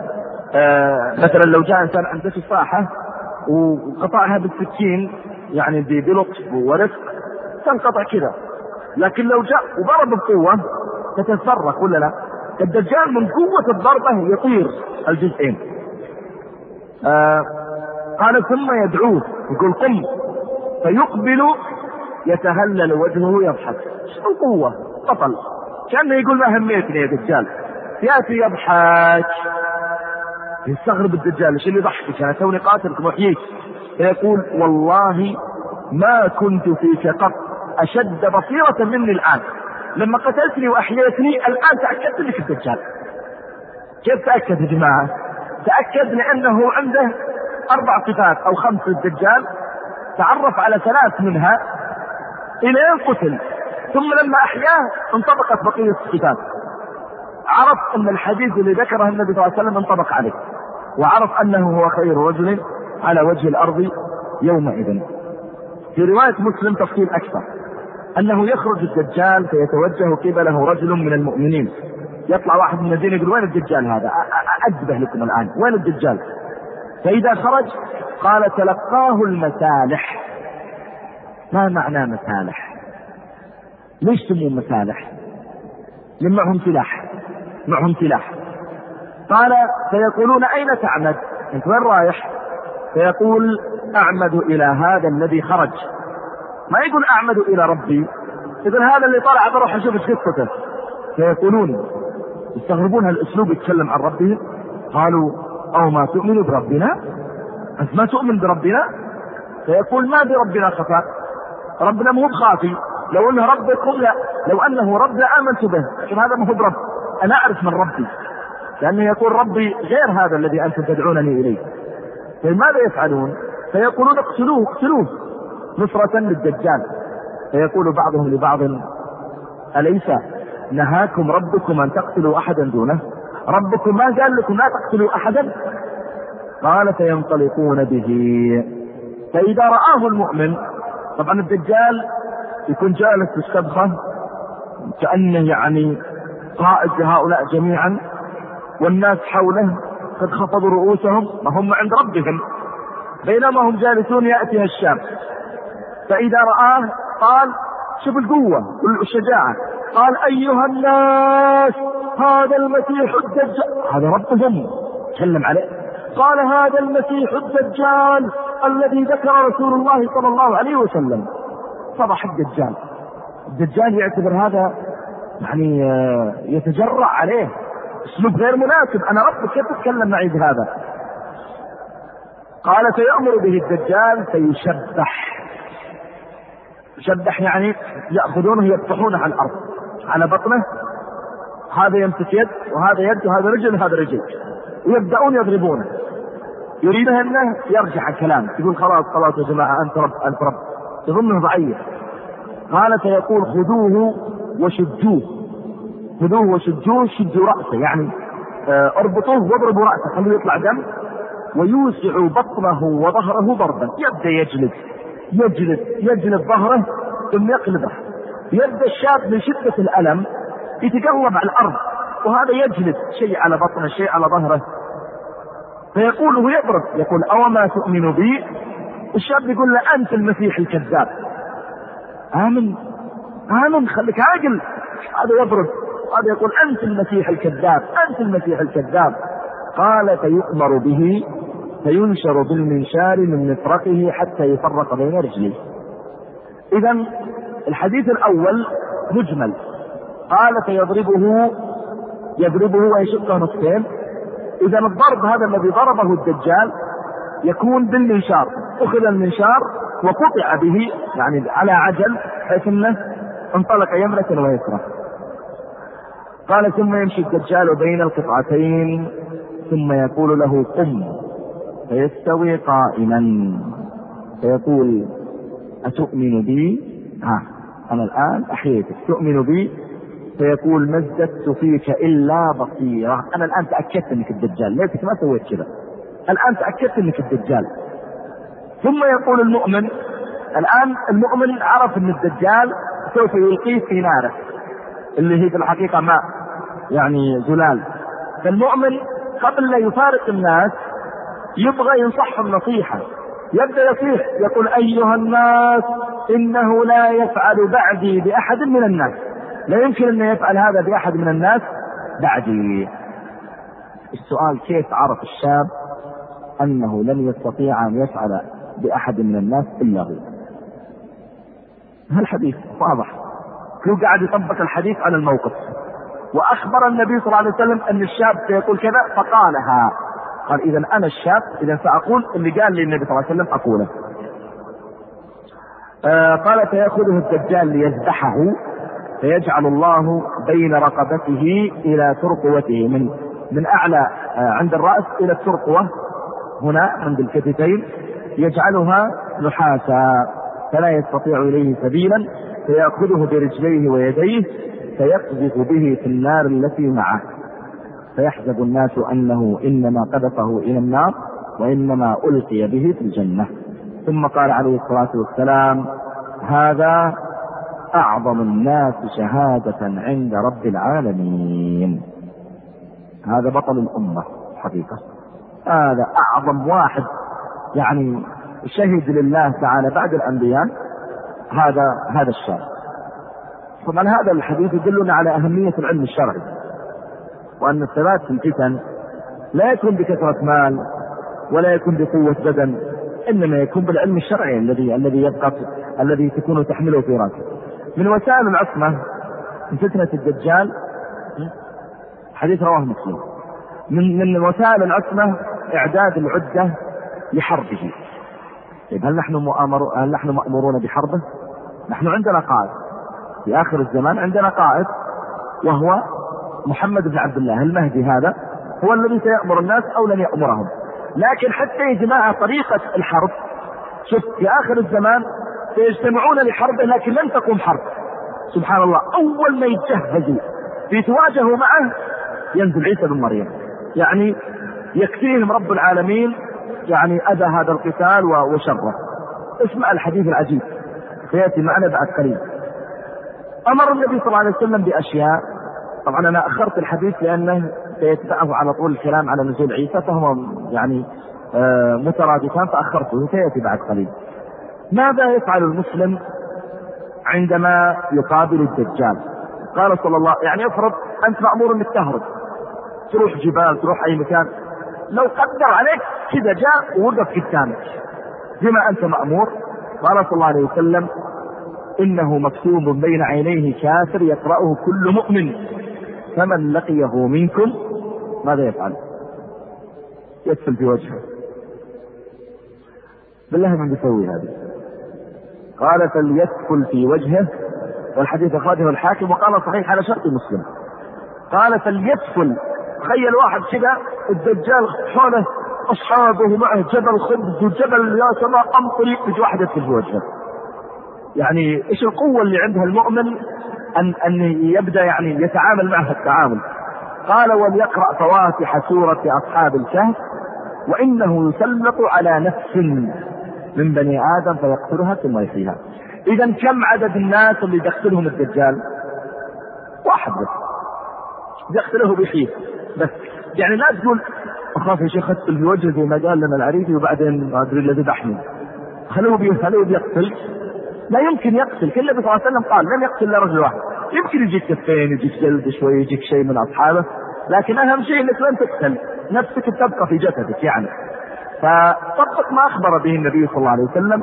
مثلا لو جاء إنسان عنده تفاحة وقطعها بالسكين يعني بلطف ورفق تنقطع كذا. لكن لو جاء وضرب بقوة تتفرق ولا لا؟ الدجال من قوة الضربة يطير الجزئين. آه قال ثم يدعوه يقول قم. فيقبل يتهلل وجهه يضحك. شو القوة؟ بطل. كأنه يقول ما هميتني يا دجال. يأتي يضحك. يستغرب الدجال إيش اللي يضحكك؟ أنا توني قاتلك واحييك فيقول والله ما كنت فيك قط أشد بصيرة مني الآن. لما قتلتني وأحييتني الآن تأكدت إنك الدجال. كيف تأكد يا جماعة؟ تأكد لأنه عنده أربع صفات أو خمس للدجال. تعرف على ثلاث منها. إلى ان قتل. ثم لما أحياه انطبقت بقية الصفات. عرف أن الحديث اللي ذكره النبي صلى الله عليه وسلم انطبق عليه. وعرف أنه هو خير رجل على وجه الأرض يومئذ في رواية مسلم تفصيل أكثر أنه يخرج الدجال فيتوجه قبله رجل من المؤمنين يطلع واحد من المدينة يقول وين الدجال هذا؟ أنتبه لكم الآن وين الدجال؟ فإذا خرج قال تلقاه المسالح ما معنى مسالح؟ ليش سموه مسالح؟ لأن معهم سلاح معهم سلاح قال فيقولون أين تعمد؟ أنت وين رايح؟ فيقول أعمد إلى هذا الذي خرج. ما يقول أعمد إلى ربي؟ إذا هذا اللي طلع بروح أشوف إيش قصته. فيقولون يستغربون هالأسلوب يتكلم عن ربه قالوا أو ما تؤمن بربنا؟ أنت ما تؤمن بربنا؟ فيقول ما بربنا خفاء ربنا مو بخافي لو أنه ربكم لا لو أنه رب لآمنت به. لكن هذا ما هو برب. أنا أعرف من ربي. لأنه يقول ربي غير هذا الذي أنتم تدعونني إليه. فماذا يفعلون؟ فيقولون اقتلوه اقتلوه. نصرة للدجال. فيقول بعضهم لبعض أليس نهاكم ربكم أن تقتلوا أحدا دونه؟ ربكم ما قال لكم لا تقتلوا أحدا؟ قال فينطلقون به. فإذا رآه المؤمن طبعا الدجال يكون جالس في السبخة كأنه يعني قائد لهؤلاء جميعا. والناس حوله قد خفضوا رؤوسهم وهم عند ربهم. بينما هم جالسون يأتي الشام. فإذا رآه قال شوف القوة والشجاعة. قال أيها الناس هذا المسيح الدجال. هذا ربهم تكلم عليه. قال هذا المسيح الدجال الذي ذكر رسول الله صلى الله عليه وسلم. صبح الدجال. الدجال يعتبر هذا يعني آه، يتجرع عليه. اسلوب غير مناسب. أنا ربك كيف تتكلم معي بهذا؟ قال فيأمر به الدجال فيشبح. يشبح يعني يأخذونه يفتحونه على الأرض على بطنه. هذا يمسك يد وهذا يد وهذا رجل وهذا رجل. ويبدأون يضربونه يريد أنه يرجع الكلام. يقول خلاص خلاص يا جماعة أنت رب أنت رب. يظنه ضعيف. قال فيقول خذوه وشجوه خذوه وشجوه شدوا رأسه يعني آه، أربطوه واضربوا رأسه خلوه يطلع دم ويوسع بطنه وظهره ضربا. يبدا يجلد يجلد يجلد ظهره ثم يقلبه. يبدا الشاب من شدة الألم يتقلب على الأرض وهذا يجلد شيء على بطنه شيء على ظهره. فيقول هو يضرب يقول أو ما تؤمن بي؟ الشاب يقول له أنت المسيح الكذاب. آمن آمن خليك عاقل. هذا يضرب. هذا يقول أنت المسيح الكذاب أنت المسيح الكذاب. قال فيؤمر به فينشر بالمنشار من مفرقه حتى يفرق بين رجليه. إذا الحديث الأول مجمل. قال فيضربه يضربه ويشقه نصفين إذا الضرب هذا الذي ضربه الدجال يكون بالمنشار. أخذ المنشار وقطع به يعني على عجل بحيث أنه انطلق يمنة ويسرى. قال ثم يمشي الدجال بين القطعتين ثم يقول له قم. فيستوي قائما. فيقول أتؤمن بي؟ ها أنا الآن أحييتك. تؤمن بي؟ فيقول ما ازددت فيك إلا بصيرة، أنا الآن تأكدت إنك الدجال، ليتك ما سويت كذا. الآن تأكدت إنك الدجال. ثم يقول المؤمن الآن المؤمن عرف إن الدجال سوف يلقيه في ناره. اللي هي في الحقيقة ماء يعني زلال. فالمؤمن قبل لا يفارق الناس يبغى ينصحهم نصيحة. يبدأ يصيح يقول أيها الناس إنه لا يفعل بعدي بأحد من الناس. لا يمكن أن يفعل هذا بأحد من الناس بعدي. السؤال كيف عرف الشاب أنه لن يستطيع أن يفعل بأحد من الناس إلا هو؟ الحديث واضح. هو قاعد يطبق الحديث على الموقف. وأخبر النبي صلى الله عليه وسلم أن الشاب سيقول كذا فقالها. قال إذا أنا الشاب إذا سأقول اللي قال لي النبي صلى الله عليه وسلم أقوله. آه قال فيأخذه الدجال ليذبحه فيجعل الله بين رقبته إلى ترقوته من من أعلى آه عند الرأس إلى الترقوة هنا عند الكتفين يجعلها نحاسا فلا يستطيع إليه سبيلا. فيأخذه برجليه ويديه فيقذف به في النار التي معه. فيحسب الناس أنه إنما قذفه إلى النار وإنما ألقي به في الجنة. ثم قال عليه الصلاة والسلام هذا أعظم الناس شهادة عند رب العالمين. هذا بطل الأمة حقيقة. هذا أعظم واحد. يعني شهد لله تعالى بعد الأنبياء هذا هذا الشاب طبعا هذا الحديث يدلنا على أهمية العلم الشرعي وأن الثبات في الفتن لا يكون بكثرة مال ولا يكون بقوة بدن إنما يكون بالعلم الشرعي الذي الذي يبقى الذي تكون تحمله في راسه. من وسائل العصمة من فتنة الدجال حديث رواه مسلم. من من وسائل العصمة إعداد العدة لحربه. طيب هل نحن مؤامر هل نحن مأمورون بحربه؟ نحن عندنا قائد. في آخر الزمان عندنا قائد وهو محمد بن عبد الله المهدي هذا هو الذي سيأمر الناس أو لن يأمرهم. لكن حتى يا جماعة طريقة الحرب شوف في آخر الزمان سيجتمعون لحربه لكن لن تقوم حرب. سبحان الله أول ما يتجهزوا ليتواجهوا معه ينزل عيسى بن مريم. يعني يكفيهم رب العالمين يعني أذى هذا القتال وشره. اسمع الحديث العجيب. سيأتي معنا بعد قليل. أمر النبي صلى الله عليه وسلم بأشياء. طبعا أنا أخرت الحديث لأنه سيتبعه على طول الكلام على نزول عيسى فهو يعني آه مترادفان فأخرته. سيأتي بعد قليل. ماذا يفعل المسلم عندما يقابل الدجال؟ قال صلى الله يعني افرض أنت مأمور أنك تهرب. تروح جبال تروح أي مكان. لو قدر عليك كذا جاء ووقف قدامك. بما أنت مأمور قال صلى الله عليه وسلم إنه مكتوب بين عينيه كافر يقرأه كل مؤمن. فمن لقيه منكم ماذا يفعل؟ يدفل في وجهه. بالله من بيسوي هذا قال فليدخل في وجهه. والحديث أخرجه الحاكم وقال صحيح على شرط مسلم. قال فليدخل تخيل واحد كذا الدجال حوله أصحابه معه جبل خبز وجبل يا سماء امطري يجي واحد يدخل في وجهه. يعني إيش القوة اللي عندها المؤمن ان أن يبدأ يعني يتعامل معها التعامل. قال وليقرأ فواتح سورة أصحاب الكهف وإنه يسلط على نفس من بني آدم فيقتلها ثم يحييها. اذا كم عدد الناس اللي يقتلهم الدجال؟ واحد بس. يقتله بيحييه بس يعني لا تقول أخاف يا شيخ أدخل في وجهه زي ما قال لنا العريفي وبعدين ما أدري الذي ذبحني هل هو هل بيقتل؟ لا يمكن يقتل، كل النبي صلى الله عليه وسلم قال لن يقتل إلا رجل واحد، يمكن يجيك كفين، يجيك جلد شوي، يجيك شيء من أصحابه، لكن أهم شيء إنك لن تقتل، نفسك تبقى في جسدك يعني. فطبق ما أخبر به النبي صلى الله عليه وسلم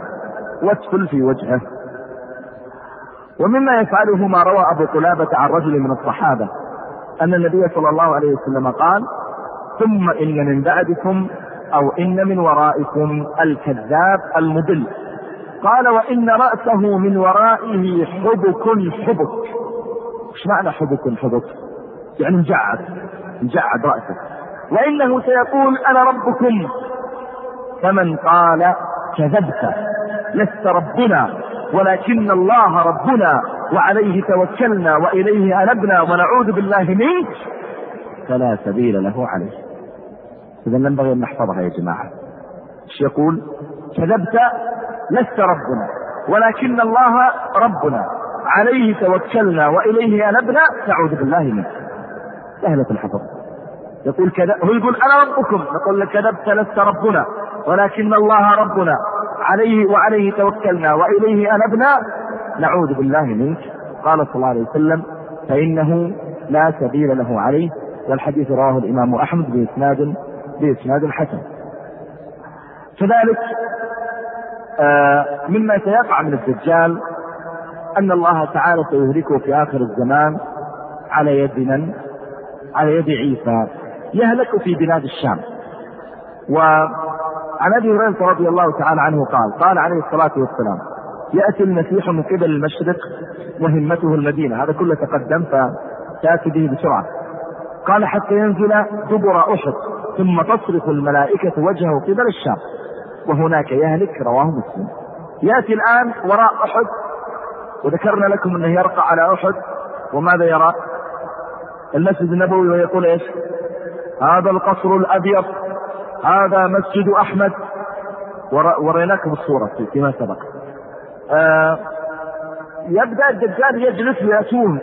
وادخل في وجهه. ومما يفعله ما روى أبو قلابة عن رجل من الصحابة أن النبي صلى الله عليه وسلم قال ثم إن من بعدكم أو إن من ورائكم الكذاب المضل. قال وإن رأسه من ورائه حبك حبك. إيش معنى حبك حبك؟ يعني مجعد مجعد رأسه وإنه سيقول أنا ربكم. فمن قال كذبت لست ربنا ولكن الله ربنا. وعليه توكلنا وإليه أنبنا ونعوذ بالله منك. فلا سبيل له عليه. إذا ينبغي أن نحفظها يا جماعة. إيش يقول؟ كذبت لست ربنا ولكن الله ربنا. عليه توكلنا وإليه أنبنا نعوذ بالله منك. سهله الحفظ. يقول كذا هو يقول أنا ربكم. نقول كذبت لست ربنا ولكن الله ربنا. عليه وعليه توكلنا وإليه أنبنا نعوذ بالله منك. قال صلى الله عليه وسلم فإنه لا سبيل له عليه والحديث رواه الإمام أحمد بإسناد بإسناد حسن. كذلك آه مما سيقع من الدجال أن الله تعالى سيهلكه في آخر الزمان على يد من؟ على يد عيسى. يهلك في بلاد الشام. وعن أبي هريرة رضي الله تعالى عنه قال قال عليه الصلاة والسلام يأتي المسيح من قبل المشرق وهمته المدينة. هذا كله تقدم فتأتي به بسرعة. قال حتى ينزل دبر أحد ثم تصرف الملائكة وجهه قبل الشام. وهناك يهلك رواه مسلم. يأتي الآن وراء أحد. وذكرنا لكم أنه يرقى على أحد. وماذا يرى؟ المسجد النبوي ويقول إيش؟ هذا القصر الأبيض هذا مسجد أحمد. وريناكم الصورة فيما سبق. آه يبدأ الدجال يجلس وياتون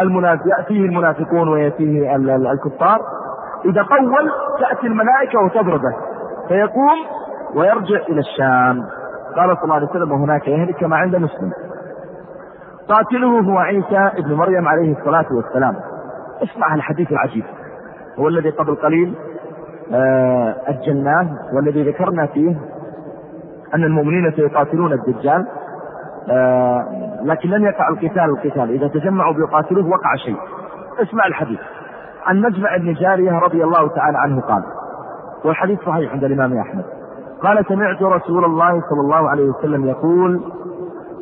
المنافق يأتيه المنافقون ويأتيه الكفار. إذا طول تأتي الملائكة وتضربه فيقوم ويرجع إلى الشام. قال صلى الله عليه وسلم وهناك يهلك كما عند مسلم. قاتله هو عيسى ابن مريم عليه الصلاة والسلام. اسمع الحديث العجيب. هو الذي قبل قليل آه أجلناه والذي ذكرنا فيه أن المؤمنين سيقاتلون الدجال. لكن لن يقع القتال القتال إذا تجمعوا بيقاتلوه وقع شيء اسمع الحديث عن مجمع بن جارية رضي الله تعالى عنه قال والحديث صحيح عند الإمام أحمد قال سمعت رسول الله صلى الله عليه وسلم يقول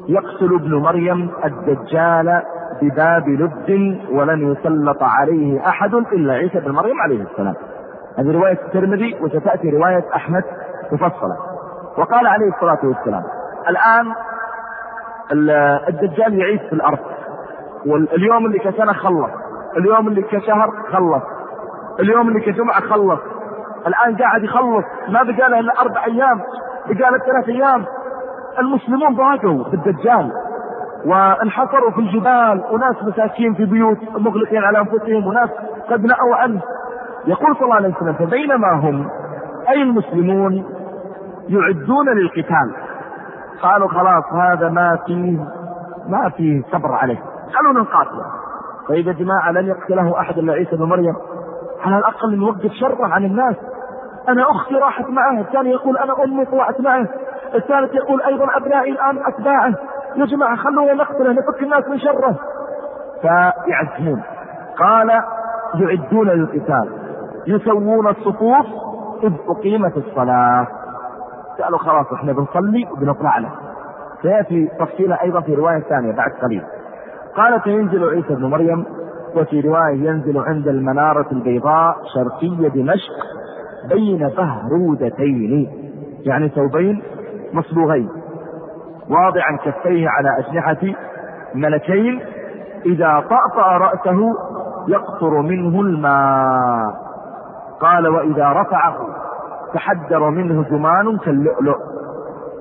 يقتل ابن مريم الدجال بباب لد ولن يسلط عليه أحد إلا عيسى بن مريم عليه السلام. هذه رواية الترمذي وستأتي رواية أحمد مفصلة. وقال عليه الصلاة والسلام: الآن الدجال يعيش في الأرض. واليوم اللي كسنة خلص، اليوم اللي كشهر خلص، اليوم اللي كجمعة خلص، الآن قاعد يخلص. ما بقى له إلا أربع أيام، بقى له ثلاث أيام. المسلمون ضاقوا بالدجال وانحصروا في الجبال. وناس مساكين في بيوت مغلقين على أنفسهم. وناس قد نأوا عنه. يقول صلى الله عليه وسلم فبينما هم أي المسلمون يعدون للقتال. قالوا خلاص هذا ما فيه ما فيه صبر عليه. خلونا نقاتله فإذا جماعة لن يقتله أحد إلا عيسى بن مريم على الأقل نوقف شره عن الناس. أنا أختي راحت معه الثاني يقول أنا أمي طلعت معه الثالث يقول أيضا أبنائي الآن أتباعه. يا جماعة خلونا نقتله نفك الناس من شره. فيعزمون. قال يعدون للقتال. يسوون الصفوف إذ أقيمت الصلاة. قالوا خلاص إحنا بنصلي وبنطلع له. سيأتي تفصيلها أيضا في رواية ثانية بعد قليل. قال فينزل عيسى بن مريم وفي رواية ينزل عند المنارة البيضاء شرقية دمشق بين فهرودتين يعني ثوبين مصبوغين. واضعا كفيه على أجنحة ملكين. إذا طأطأ رأسه يقطر منه الماء. قال وإذا رفعه تحدر منه جمان كاللؤلؤ.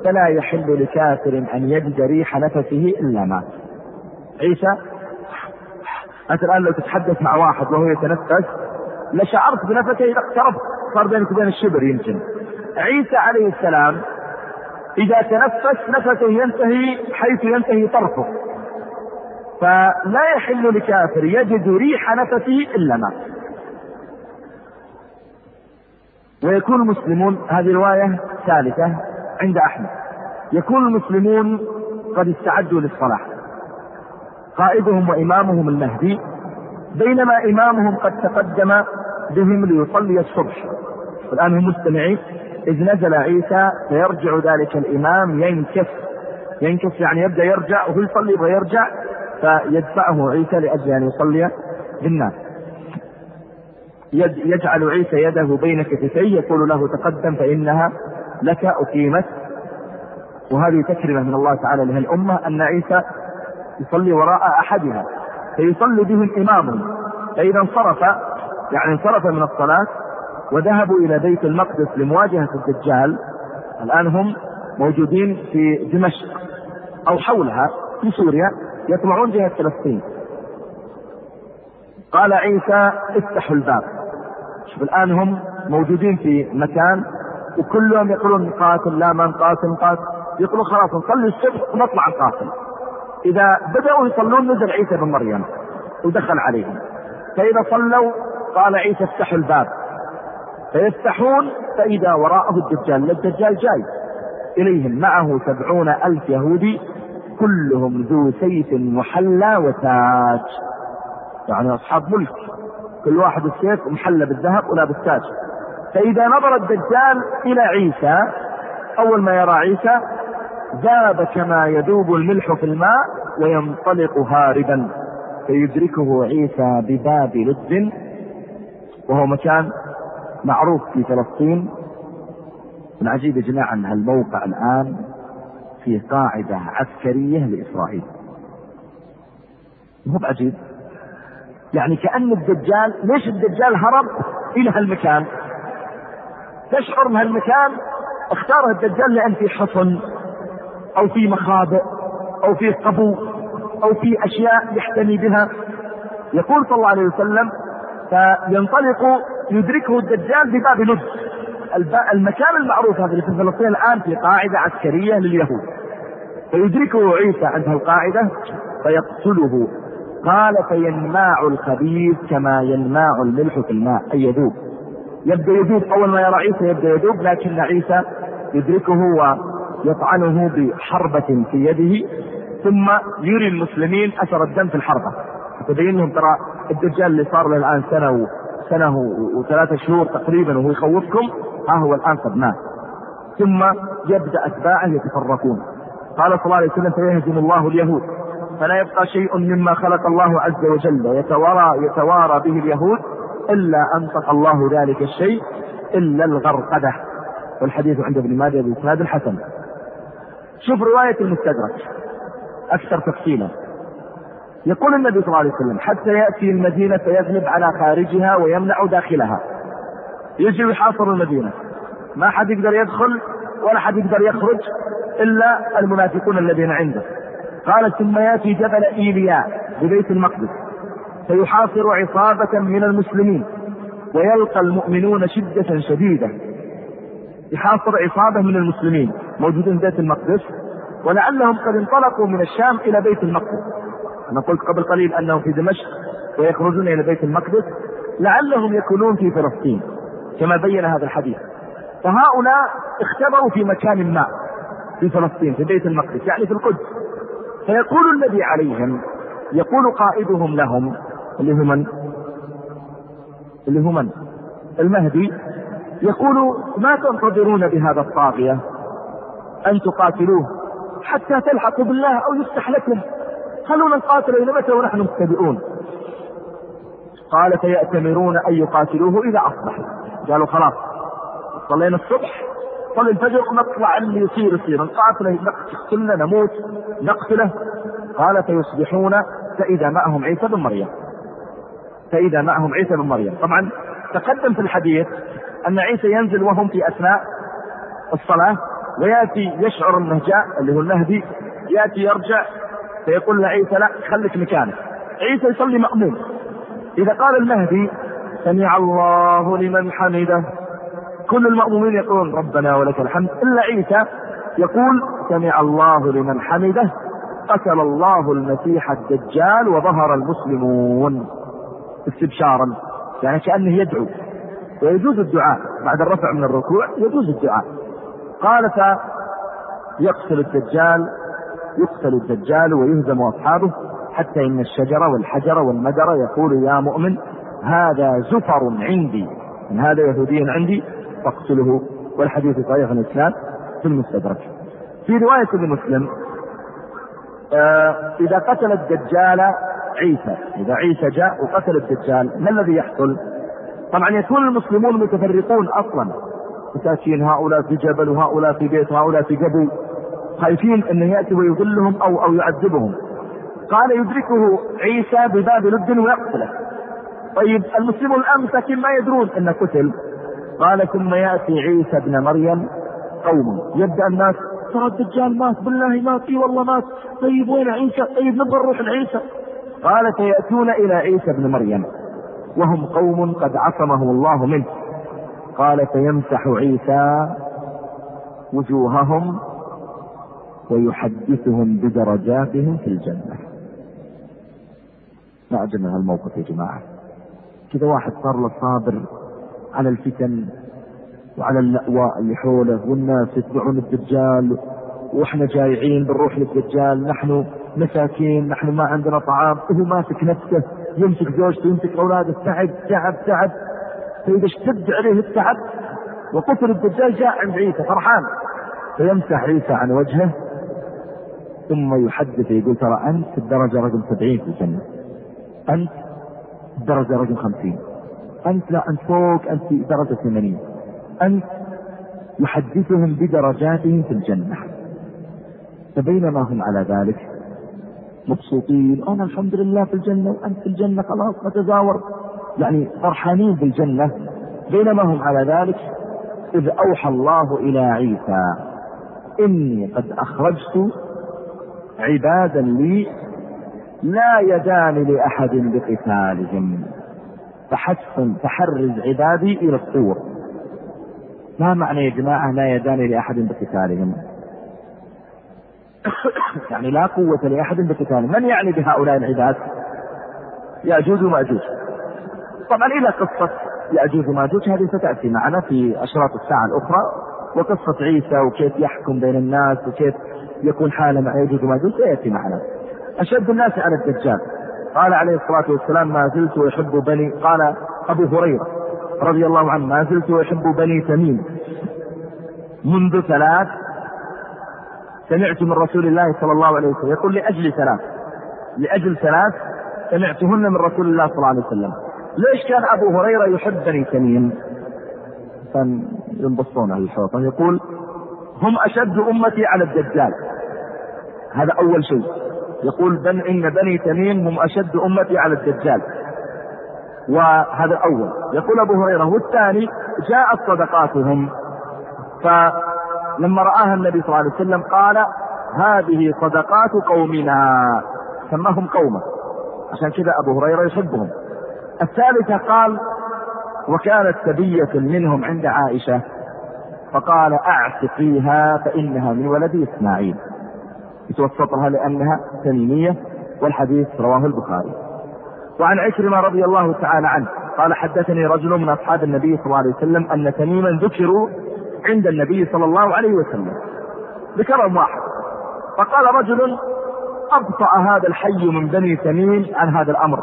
فلا يحل لكافر أن يجد ريح نفسه إلا مات عيسى أنت الآن لو تتحدث مع واحد وهو يتنفس لشعرت بنفسه إذا اقتربت صار بينك وبين الشبر يمكن. عيسى عليه السلام إذا تنفس نفسه ينتهي حيث ينتهي طرفه. فلا يحل لكافر يجد ريح نفسه إلا مات ويكون المسلمون هذه رواية ثالثة عند أحمد. يكون المسلمون قد استعدوا للصلاة. قائدهم وإمامهم المهدي بينما إمامهم قد تقدم بهم ليصلي الصبح. الآن هم مستمعين. إذ نزل عيسى فيرجع ذلك الإمام ينكس. ينكس يعني يبدأ يرجع وهو يصلي يبغى يرجع فيدفعه عيسى لأجل أن يصلي بالناس. يجعل عيسى يده بين كتفيه يقول له تقدم فإنها لك أقيمت. وهذه تكرمة من الله تعالى لها الأمة أن عيسى يصلي وراء أحدها فيصلي بهم إمامهم فإذا انصرف يعني انصرف من الصلاة وذهبوا إلى بيت المقدس لمواجهة الدجال. الآن هم موجودين في دمشق أو حولها في سوريا يطلعون جهة فلسطين. قال عيسى افتحوا الباب. شوف الآن هم موجودين في مكان وكلهم يقولون نقاتل لا ما نقاتل نقاتل يقولون خلاص نصلي الصبح ونطلع نقاتل إذا بدأوا يصلون نزل عيسى بن مريم ودخل عليهم. فإذا صلوا قال عيسى افتحوا الباب. فيفتحون فإذا وراءه الدجال الدجال جاي. إليهم معه سبعون ألف يهودي كلهم ذو سيف محلى وتاج يعني أصحاب ملك. كل واحد السيف محلى بالذهب ولابس تاج فإذا نظر الدجال إلى عيسى أول ما يرى عيسى ذاب كما يذوب الملح في الماء وينطلق هاربا. فيدركه عيسى بباب لد وهو مكان معروف في فلسطين. من عجيب جماعة أن هالموقع الآن في قاعدة عسكرية لإسرائيل. مو بعجيب؟ يعني كأن الدجال ليش الدجال هرب إلى هالمكان؟ تشعر ان هالمكان؟ اختاره الدجال لأن في حصن أو في مخابئ أو في قبو أو في أشياء يحتمي بها. يقول صلى الله عليه وسلم فينطلق يدركه الدجال بباب لد المكان المعروف هذا في فلسطين الآن في قاعدة عسكرية لليهود. فيدركه عيسى عند القاعدة فيقتله. قال فينماع الخبيث كما ينماع الملح في الماء أي يذوب. يبدأ يذوب أول ما يرى عيسى يبدأ يذوب لكن عيسى يدركه ويطعنه بحربة في يده ثم يري المسلمين أثر الدم في الحربة. تبين لهم ترى الدجال اللي صار له الآن سنة سنة وثلاثة شهور تقريبا وهو يخوفكم ها هو الآن قد مات. ثم يبدأ أتباعه يتفرقون. قال صلى الله عليه وسلم فيهزم الله اليهود. فلا يبقى شيء مما خلق الله عز وجل يتوارى يتوارى به اليهود إلا أنطق الله ذلك الشيء إلا الغرقدة. والحديث عند ابن ماجه بإسناد الحسن. شوف رواية المستدرك. أكثر تفصيلا. يقول النبي صلى الله عليه وسلم حتى يأتي المدينة فيغلب على خارجها ويمنع داخلها. يجي ويحاصر المدينة. ما حد يقدر يدخل ولا حد يقدر يخرج إلا المنافقون الذين عنده. قال ثم يأتي جبل إيلياء ببيت المقدس فيحاصر عصابة من المسلمين ويلقى المؤمنون شدة شديدة. يحاصر عصابة من المسلمين موجودين بيت المقدس ولعلهم قد انطلقوا من الشام إلى بيت المقدس. أنا قلت قبل قليل أنهم في دمشق ويخرجون إلى بيت المقدس لعلهم يكونون في فلسطين كما بين هذا الحديث. فهؤلاء اختبروا في مكان ما في فلسطين في بيت المقدس يعني في القدس. فيقول النبي عليهم يقول قائدهم لهم اللي هو من؟ اللي هو من؟ المهدي. يقول ما تنتظرون بهذا الطاغية؟ أن تقاتلوه حتى تلحقوا بالله أو يفتح لكم. خلونا نقاتل إلى متى ونحن مبتدئون. قال فيأتمرون أن يقاتلوه إذا أصبحوا قالوا خلاص صلينا الصبح صلي الفجر نطلع اللي يصير يصير. نقاتله نقتلنا نموت نقتله. قال فيصبحون فإذا معهم عيسى بن مريم. فإذا معهم عيسى بن مريم. طبعا تقدم في الحديث أن عيسى ينزل وهم في أثناء الصلاة ويأتي يشعر أنه جاء اللي هو المهدي يأتي يرجع فيقول لعيسى لا خليك مكانك. عيسى يصلي مأموم. إذا قال المهدي سمع الله لمن حمده. كل المأمومين يقولون ربنا ولك الحمد. إلا عيسى يقول سمع الله لمن حمده قتل الله المسيح الدجال وظهر المسلمون. استبشارا يعني كأنه يدعو. ويجوز الدعاء. بعد الرفع من الركوع يجوز الدعاء. قال فيقتل الدجال يقتل الدجال ويهزم أصحابه حتى إن الشجر والحجر والمدر يقول يا مؤمن هذا زفر عندي. هذا يهودي عندي؟ فاقتله والحديث صحيح الإسلام في المستدرك. في رواية لمسلم آه إذا قتل الدجال عيسى إذا عيسى جاء وقتل الدجال ما الذي يحصل؟ طبعا يكون المسلمون متفرقون أصلا مساكين هؤلاء في جبل وهؤلاء في بيت وهؤلاء في قبو خايفين انه يأتي ويذلهم أو أو يعذبهم. قال يدركه عيسى بباب لد ويقتله. طيب المسلمون الآن مساكين ما يدرون انه قتل. قال ثم يأتي عيسى ابن مريم قوم. يبدأ الناس ترى الدجال مات بالله مات إي والله مات. طيب وين عيسى؟ طيب نبغى نروح لعيسى قال فياتون إلى عيسى ابن مريم وهم قوم قد عصمهم الله منه. قال فيمسح عيسى وجوههم ويحدثهم بدرجاتهم في الجنة. ما أجمل هالموقف يا جماعة. كذا واحد صار له صابر على الفتن وعلى اللأواء اللي حوله والناس يتبعون الدجال وإحنا جايعين بنروح للدجال نحن مساكين نحن ما عندنا طعام وهو ماسك نفسه يمسك زوجته يمسك أولاده تعب تعب تعب. فإذا اشتد عليه التعب وقتل الدجال جاء عند عيسى فرحان. فيمسح عيسى عن وجهه ثم يحدث يقول ترى أنت الدرجه رقم سبعين في الجنة. أنت الدرجه رقم خمسين. أنت لا أنت فوق أنت في درجة ثمانين أنت يحدثهم بدرجاتهم في الجنة. فبينما هم على ذلك مبسوطين. أنا الحمد لله في الجنة وأنت في الجنة خلاص نتزاور. يعني فرحانين بالجنة. بينما هم على ذلك إذ أوحى الله إلى عيسى إني قد أخرجت عبادا لي لا يدان لأحد بقتالهم. فحسن فحرز عبادي إلى الطور. ما معنى يا جماعة لا يدان لأحد بقتالهم؟ (coughs) يعني لا قوة لأحد بقتالهم. من يعني بهؤلاء العباد؟ يأجوج ومأجوج. طبعا إلى قصة يأجوج ومأجوج هذه ستأتي معنا في أشراط الساعة الأخرى وقصة عيسى وكيف يحكم بين الناس وكيف يكون حاله مع يأجوج ومأجوج سيأتي معنا. أشد الناس على الدجال. قال عليه الصلاة والسلام ما زلت أحب بني قال أبو هريرة رضي الله عنه ما زلت أحب بني تميم. منذ ثلاث سمعت من رسول الله صلى الله عليه وسلم يقول لأجل ثلاث لأجل ثلاث سمعتهن من رسول الله صلى الله عليه وسلم. ليش كان أبو هريرة يحب بني تميم؟ ينبسطون على الحوطة يقول هم أشد أمتي على الدجال. هذا أول شيء. يقول بن إن بني تميم هم أشد أمتي على الدجال. وهذا الأول يقول أبو هريرة والثاني جاءت صدقاتهم. فلما رآها النبي صلى الله عليه وسلم قال هذه صدقات قومنا. سماهم قومة. عشان كذا أبو هريرة يحبهم. الثالثة قال وكانت سبية منهم عند عائشة. فقال أعتقيها فإنها من ولد إسماعيل. يتوسطها لأنها تميمية والحديث رواه البخاري. وعن عكرمة رضي الله تعالى عنه قال حدثني رجل من أصحاب النبي صلى الله عليه وسلم أن تميما ذكروا عند النبي صلى الله عليه وسلم. ذكرهم واحد. فقال رجل أبطأ هذا الحي من بني تميم عن هذا الأمر.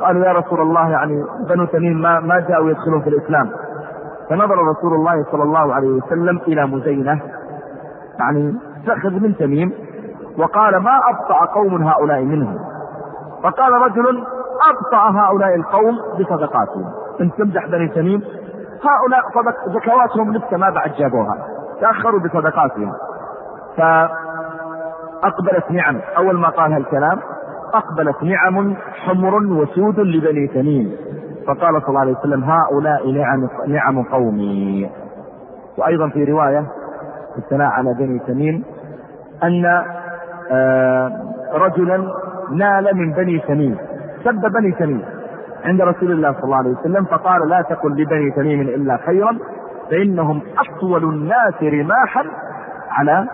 قالوا يا رسول الله يعني بنو تميم ما, ما جاءوا يدخلون في الإسلام. فنظر رسول الله صلى الله عليه وسلم إلى مزينة يعني تأخذ من تميم وقال ما أبطأ قوم هؤلاء منهم. فقال رجل أبطأ هؤلاء القوم بصدقاتهم. إن تمدح بني تميم. هؤلاء صدق زكواتهم لسه ما بعد جابوها. تأخروا بصدقاتهم. فأقبلت نعم. أول ما قال هالكلام أقبلت نعم حمر وسود لبني تميم. فقال صلى الله عليه وسلم هؤلاء نعم نعم قومي. وأيضا في رواية في الثناء على بني تميم أن رجلا نال من بني تميم. سب بني تميم عند رسول الله صلى الله عليه وسلم فقال لا تقل لبني تميم إلا خيرا فإنهم أطول الناس رماحا على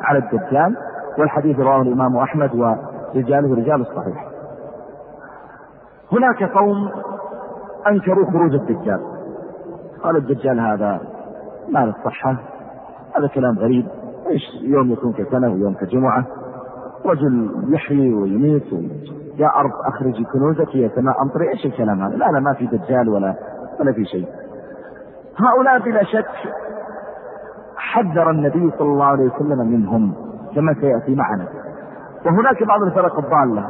على الدجال. والحديث رواه الإمام أحمد ورجاله رجال الصحيح. هناك قوم أنكروا خروج الدجال. قال الدجال هذا ما له صحة هذا كلام غريب. إيش يوم يكون كسنة ويوم كجمعة رجل يحيي ويميت يا أرض أخرجي كنوزك يا سماء أمطري. إيش الكلام هذا؟ لا لا ما في دجال ولا ولا في شيء. هؤلاء بلا شك حذر النبي صلى الله عليه وسلم منهم كما سيأتي معنا. وهناك بعض الفرق الضالة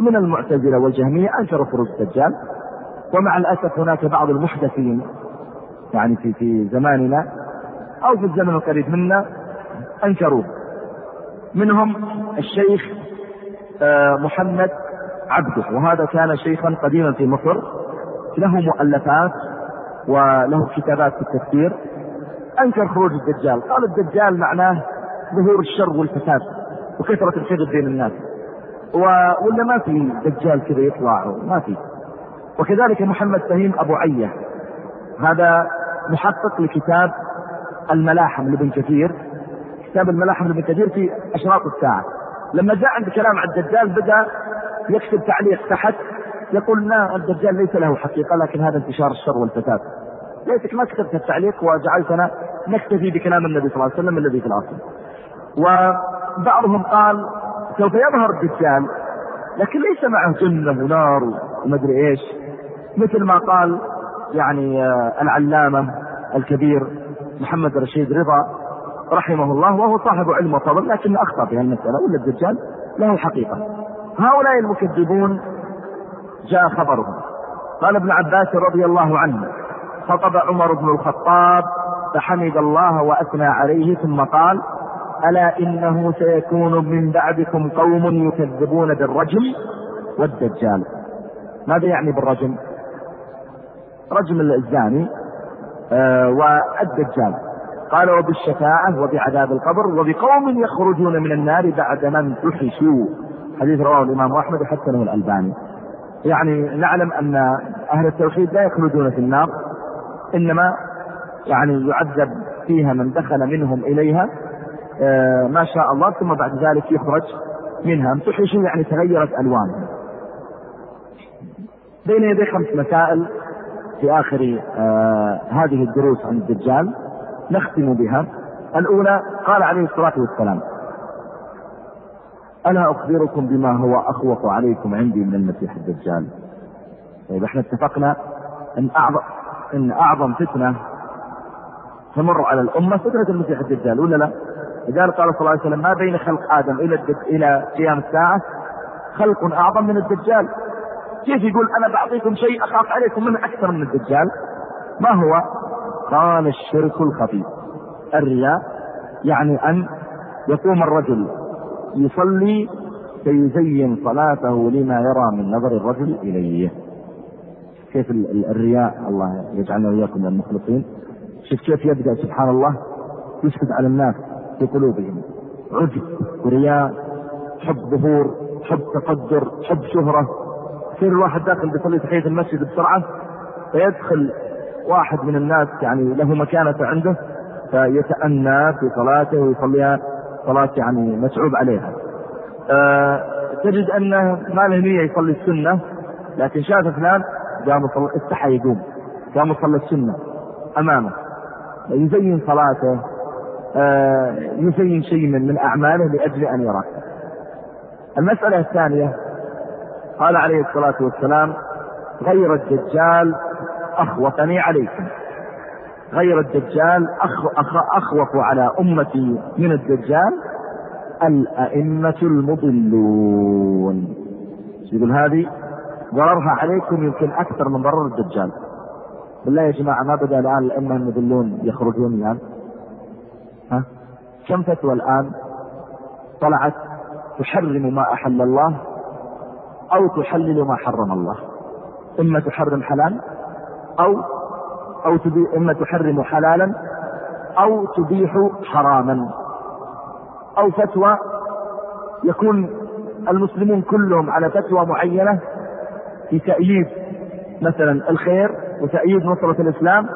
من المعتزلة والجهمية. أنكروا خروج الدجال. ومع الأسف هناك بعض المحدثين يعني في في زماننا أو في الزمن القريب منا أنكروه منهم الشيخ آه، محمد عبده وهذا كان شيخا قديما في مصر. له مؤلفات وله كتابات في التفسير. أنكر خروج الدجال. قال الدجال معناه ظهور الشر والفساد وكثرة الكذب بين الناس. ولا ما في دجال كذا يطلع ما في. وكذلك محمد فهيم أبو عية. هذا محقق لكتاب الملاحم لابن كثير كتاب الملاحم لابن كثير في أشراط الساعة. لما جاء عند كلام عن الدجال بدأ يكتب تعليق تحت يقول لا الدجال ليس له حقيقة لكن هذا انتشار الشر والفساد ليتك ما كتبت التعليق وجعلتنا نكتفي بكلام النبي صلى الله عليه وسلم الذي في الأصل. وبعضهم قال سوف يظهر الدجال لكن ليس معه جنة ونار ومدري إيش. مثل ما قال يعني آه، العلامة الكبير محمد رشيد رضا رحمه الله وهو صاحب علم وفضل لكن أخطأ في هالمسألة ولا الدجال له حقيقة. هؤلاء المكذبون جاء خبرهم. قال ابن عباس رضي الله عنه خطب عمر بن الخطاب فحمد الله وأثنى عليه ثم قال ألا إنه سيكون من بعدكم قوم يكذبون بالرجم والدجال. ماذا يعني بالرجم؟ رجم الزاني آه والدجال. قال وبالشفاعة وبعذاب القبر وبقوم يخرجون من النار بعد من تحشوا. حديث رواه الإمام أحمد وحسنه الألباني. يعني نعلم أن أهل التوحيد لا يخلدون في النار إنما يعني يعذب فيها من دخل منهم إليها آه ما شاء الله ثم بعد ذلك يخرج منها. امتحشوا يعني تغيرت ألوانها. بين يدي خمس مسائل في آخر آه هذه الدروس عن الدجال. نختم بها الأولى قال عليه الصلاة والسلام ألا أخبركم بما هو أخوف عليكم عندي من المسيح الدجال طيب إحنا اتفقنا إن اعظم إن أعظم فتنة تمر على الأمة فتنة المسيح الدجال ولا لا؟ لذلك قال صلى الله عليه وسلم ما بين خلق آدم إلى إلى قيام الساعة خلق أعظم من الدجال. كيف يقول أنا بعطيكم شيء أخاف عليكم منه أكثر من الدجال؟ ما هو؟ قال الشرك الخفي. الرياء يعني أن يقوم الرجل يصلي فيزين صلاته لما يرى من نظر الرجل إليه. كيف الرياء؟ الله يجعلنا وإياكم من المخلصين. شوف كيف يبدأ سبحان الله يشفق على الناس في قلوبهم. عجب. ورياء حب ظهور حب تقدر حب شهرة. يصير الواحد داخل بيصلي تحيه المسجد بسرعة؟ فيدخل واحد من الناس يعني له مكانة عنده فيتأنى في صلاته ويصليها صلاة يعني متعوب عليها. أه تجد انه ما له نية يصلي السنة لكن شاف فلان قام استحى يقوم قام صلى السنة أمامه يزين صلاته آه يزين شيء من, من أعماله لأجل أن يراه المسألة الثانية قال عليه الصلاة والسلام غير الدجال أخوفني عليكم غير الدجال أخ أخ أخوف على أمتي من الدجال الأئمة المضلون. يقول هذه؟ ضررها عليكم يمكن أكثر من ضرر الدجال. بالله يا جماعة ما بدأ الآن الأئمة المذلون يخرجون الآن؟ ها؟ كم فتوى الآن طلعت تحرم ما أحل الله أو تحلل ما حرم الله؟ اما تحرم حلال؟ أو تبيح اما تحرم حلالا أو تبيح حراما. أو فتوى يكون المسلمون كلهم على فتوى معينة في تأييد مثلا الخير وتأييد نصرة الإسلام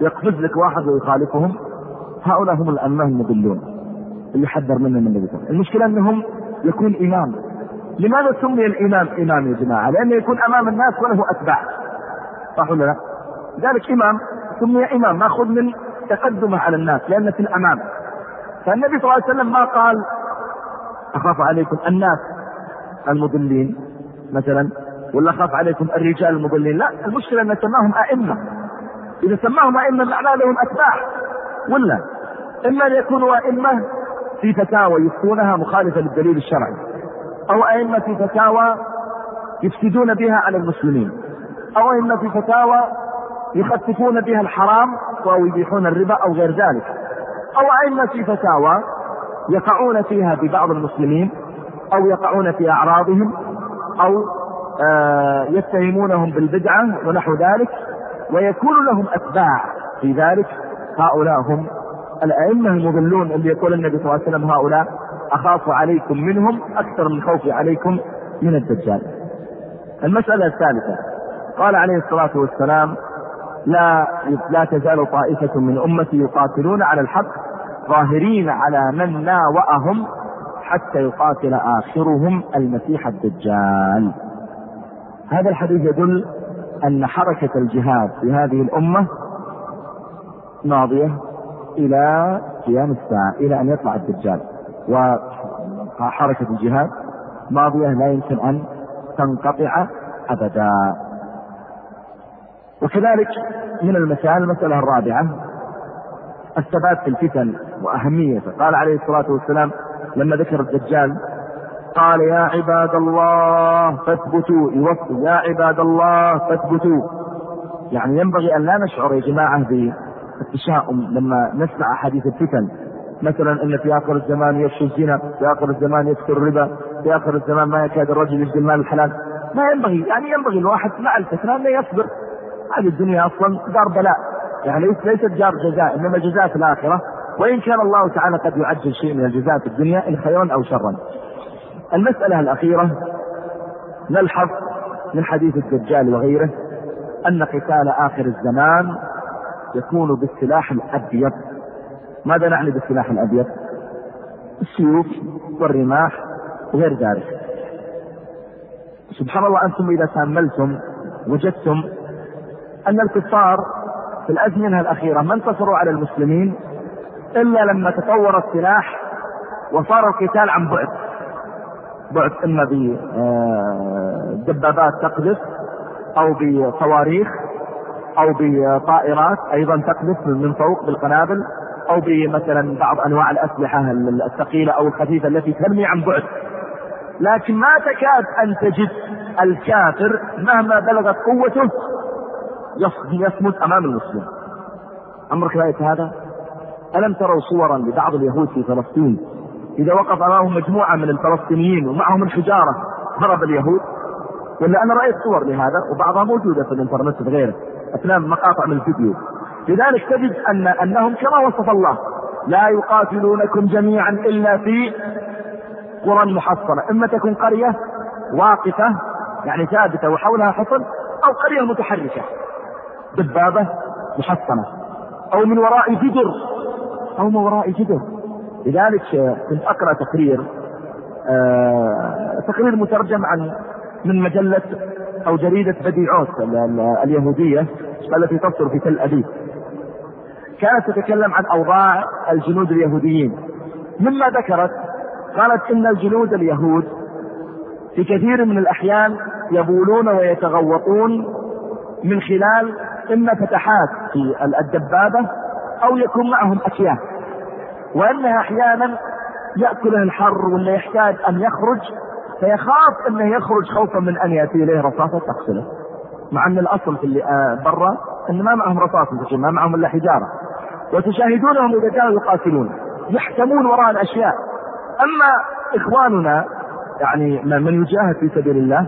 يقفز لك واحد ويخالفهم. هؤلاء هم الأئمة المضلون اللي حذر منهم النبي المشكلة أنهم يكون إمام. لماذا سمي الإمام إمام يا جماعة؟ لأنه يكون أمام الناس وله أتباع. صح ولا لا؟ ذلك إمام سمي إمام ماخذ من تقدمه على الناس لأنه في الأمام. فالنبي صلى الله عليه وسلم ما قال أخاف عليكم الناس المضلين مثلا ولا خاف عليكم الرجال المضلين. لا المشكلة أن سماهم أئمة. إذا سماهم أئمة معناه لهم أتباع. ولا إما أن يكونوا أئمة في فتاوى يفتونها مخالفة للدليل الشرعي أو أئمة في فتاوى يفسدون بها على المسلمين أو أئمة في فتاوى يخففون بها الحرام أو يبيحون الربا أو غير ذلك. أو أئمة في فتاوى يقعون فيها ببعض المسلمين أو يقعون في أعراضهم أو آه، يتهمونهم بالبدعة ونحو ذلك ويكون لهم أتباع في ذلك. هؤلاء هم الأئمة المضلون اللي يقول النبي صلى الله عليه وسلم هؤلاء أخاف عليكم منهم أكثر من خوفي عليكم من الدجال. المسألة الثالثة. قال عليه الصلاة والسلام لا لا تزال طائفة من أمتي يقاتلون على الحق ظاهرين على من ناوأهم حتى يقاتل آخرهم المسيح الدجال. هذا الحديث يدل أن حركة الجهاد في هذه الأمة ماضية إلى قيام الساعة إلى أن يطلع الدجال. وحركة الجهاد ماضية لا يمكن أن تنقطع أبدا. وكذلك من المسائل المسألة الرابعة الثبات في الفتن وأهميته. قال عليه الصلاة والسلام لما ذكر الدجال قال يا عباد الله فاثبتوا. يوصي يا عباد الله فاثبتوا. يعني ينبغي أن لا نشعر يا جماعة بالتشاؤم لما نسمع حديث الفتن. مثلا إن في آخر الزمان يفشو الزنا، في آخر الزمان يكثر الربا، في آخر الزمان ما يكاد الرجل يجد المال الحلال، ما ينبغي يعني ينبغي الواحد مع الفتنة انه يصبر. هذه الدنيا أصلا دار بلاء، يعني ليست دار جزاء إنما جزاء في الآخرة، وإن كان الله تعالى قد يعجل شيء من الجزاء في الدنيا إن خيرا أو شرا. المسألة الأخيرة نلحظ من حديث الدجال وغيره أن قتال آخر الزمان يكون بالسلاح الأبيض ماذا نعني بالسلاح الأبيض؟ السيوف والرماح وغير ذلك. سبحان الله أنتم إذا تأملتم وجدتم أن الكفار في الأزمنة الأخيرة ما انتصروا على المسلمين إلا لما تطور السلاح وصار القتال عن بعد. بعد إما بدبابات تقذف أو بصواريخ أو بطائرات أيضا تقذف من فوق بالقنابل أو بمثلا بعض أنواع الأسلحة الثقيلة أو الخفيفة التي ترمي عن بعد لكن ما تكاد أن تجد الكافر مهما بلغت قوته يصمد أمام المسلم. عمرك رايت هذا؟ ألم تروا صورا لبعض اليهود في فلسطين؟ إذا وقف أمامهم مجموعة من الفلسطينيين ومعهم الحجارة هرب اليهود؟ ولا أنا رأيت صور لهذا وبعضها موجودة في الإنترنت وغيره افلام مقاطع من الفيديو. لذلك تجد ان أنهم كما وصف الله لا يقاتلونكم جميعا إلا في قرى محصنة. إما تكون قرية واقفة يعني ثابتة وحولها حصن أو قرية متحركة. دبابة محصنة. أو من وراء جدر. أو من وراء جدر. لذلك كنت اقرا تقرير آه تقرير مترجم عن من مجلة أو جريدة بديعوت اليهودية التي تصدر في تل أبيب. كانت تتكلم عن أوضاع الجنود اليهوديين. مما ذكرت قالت إن الجنود اليهود في كثير من الأحيان يبولون ويتغوطون من خلال إما فتحات في الدبابة أو يكون معهم اكياس وانها أحيانا ياكله الحر ولا يحتاج أن يخرج فيخاف إنه يخرج خوفا من أن يأتي إليه رصاصة تقتله. مع أن الأصل في اللي آه، برا إن ما معهم رصاص ما معهم إلا حجارة. وتشاهدونهم إذا كانوا يقاتلون يحتمون وراء الأشياء. أما إخواننا يعني من يجاهد في سبيل الله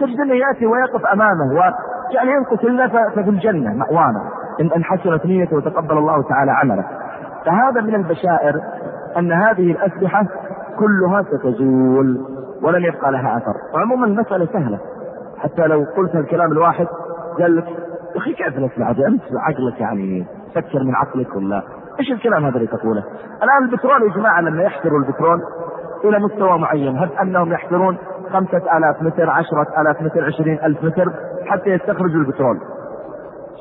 تجد إنه يأتي ويقف أمامه ويعني ان قتلنا ففي الجنة مأوانا. ان إن حسنت نيته وتقبل الله تعالى عمله. فهذا من البشائر أن هذه الأسلحة كلها ستزول ولن يبقى لها أثر. وعموما المسألة سهلة. حتى لو قلت الكلام الواحد قال لك يا أخي كيف الاسلحه أنت عقلك يعني فكر من عقلك ولا؟ إيش الكلام هذا اللي تقوله؟ الآن البترول يا جماعة لما يحفروا البترول إلى مستوى معين هل أنهم يحفرون خمسة آلاف متر عشرة آلاف متر عشرين ألف متر؟ حتى يستخرجوا البترول.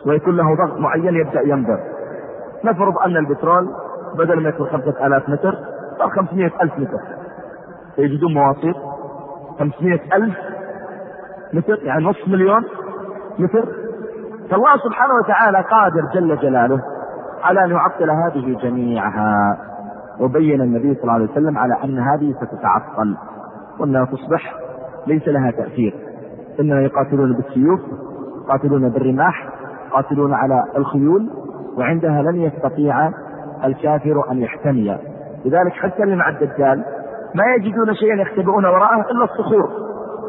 ويكون له ضغط معين يبدأ ينبر. نفرض أن البترول بدل ما يكون خمسة آلاف متر صار خمسمائة ألف متر. يجدون مواسير خمسمائة ألف متر يعني نصف مليون متر. فالله سبحانه وتعالى قادر جل جلاله على أن يعطل هذه جميعها. وبين النبي صلى الله عليه وسلم على أن هذه ستتعطل. وانها تصبح ليس لها تأثير. إنما يقاتلون بالسيوف يقاتلون بالرماح يقاتلون على الخيول وعندها لن يستطيع الكافر أن يحتمي. لذلك حتى اللي مع الدجال ما يجدون شيئا يختبئون وراءه إلا الصخور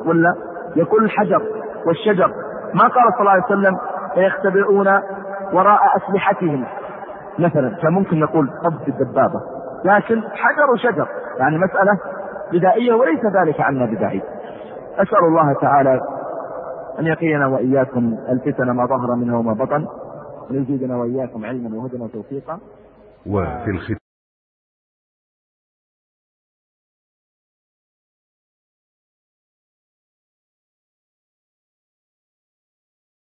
ولا يقول الحجر والشجر. ما قال صلى الله عليه وسلم فيختبئون وراء أسلحتهم. مثلا كان ممكن نقول قبض الدبابة لكن حجر وشجر. يعني مسألة بدائية وليس ذلك عنا بدائي. أسأل الله تعالى أن يقينا وإياكم الفتن ما ظهر منها وما بطن ويزيدنا وإياكم علما وهدنا وتوفيقا. وفي الختام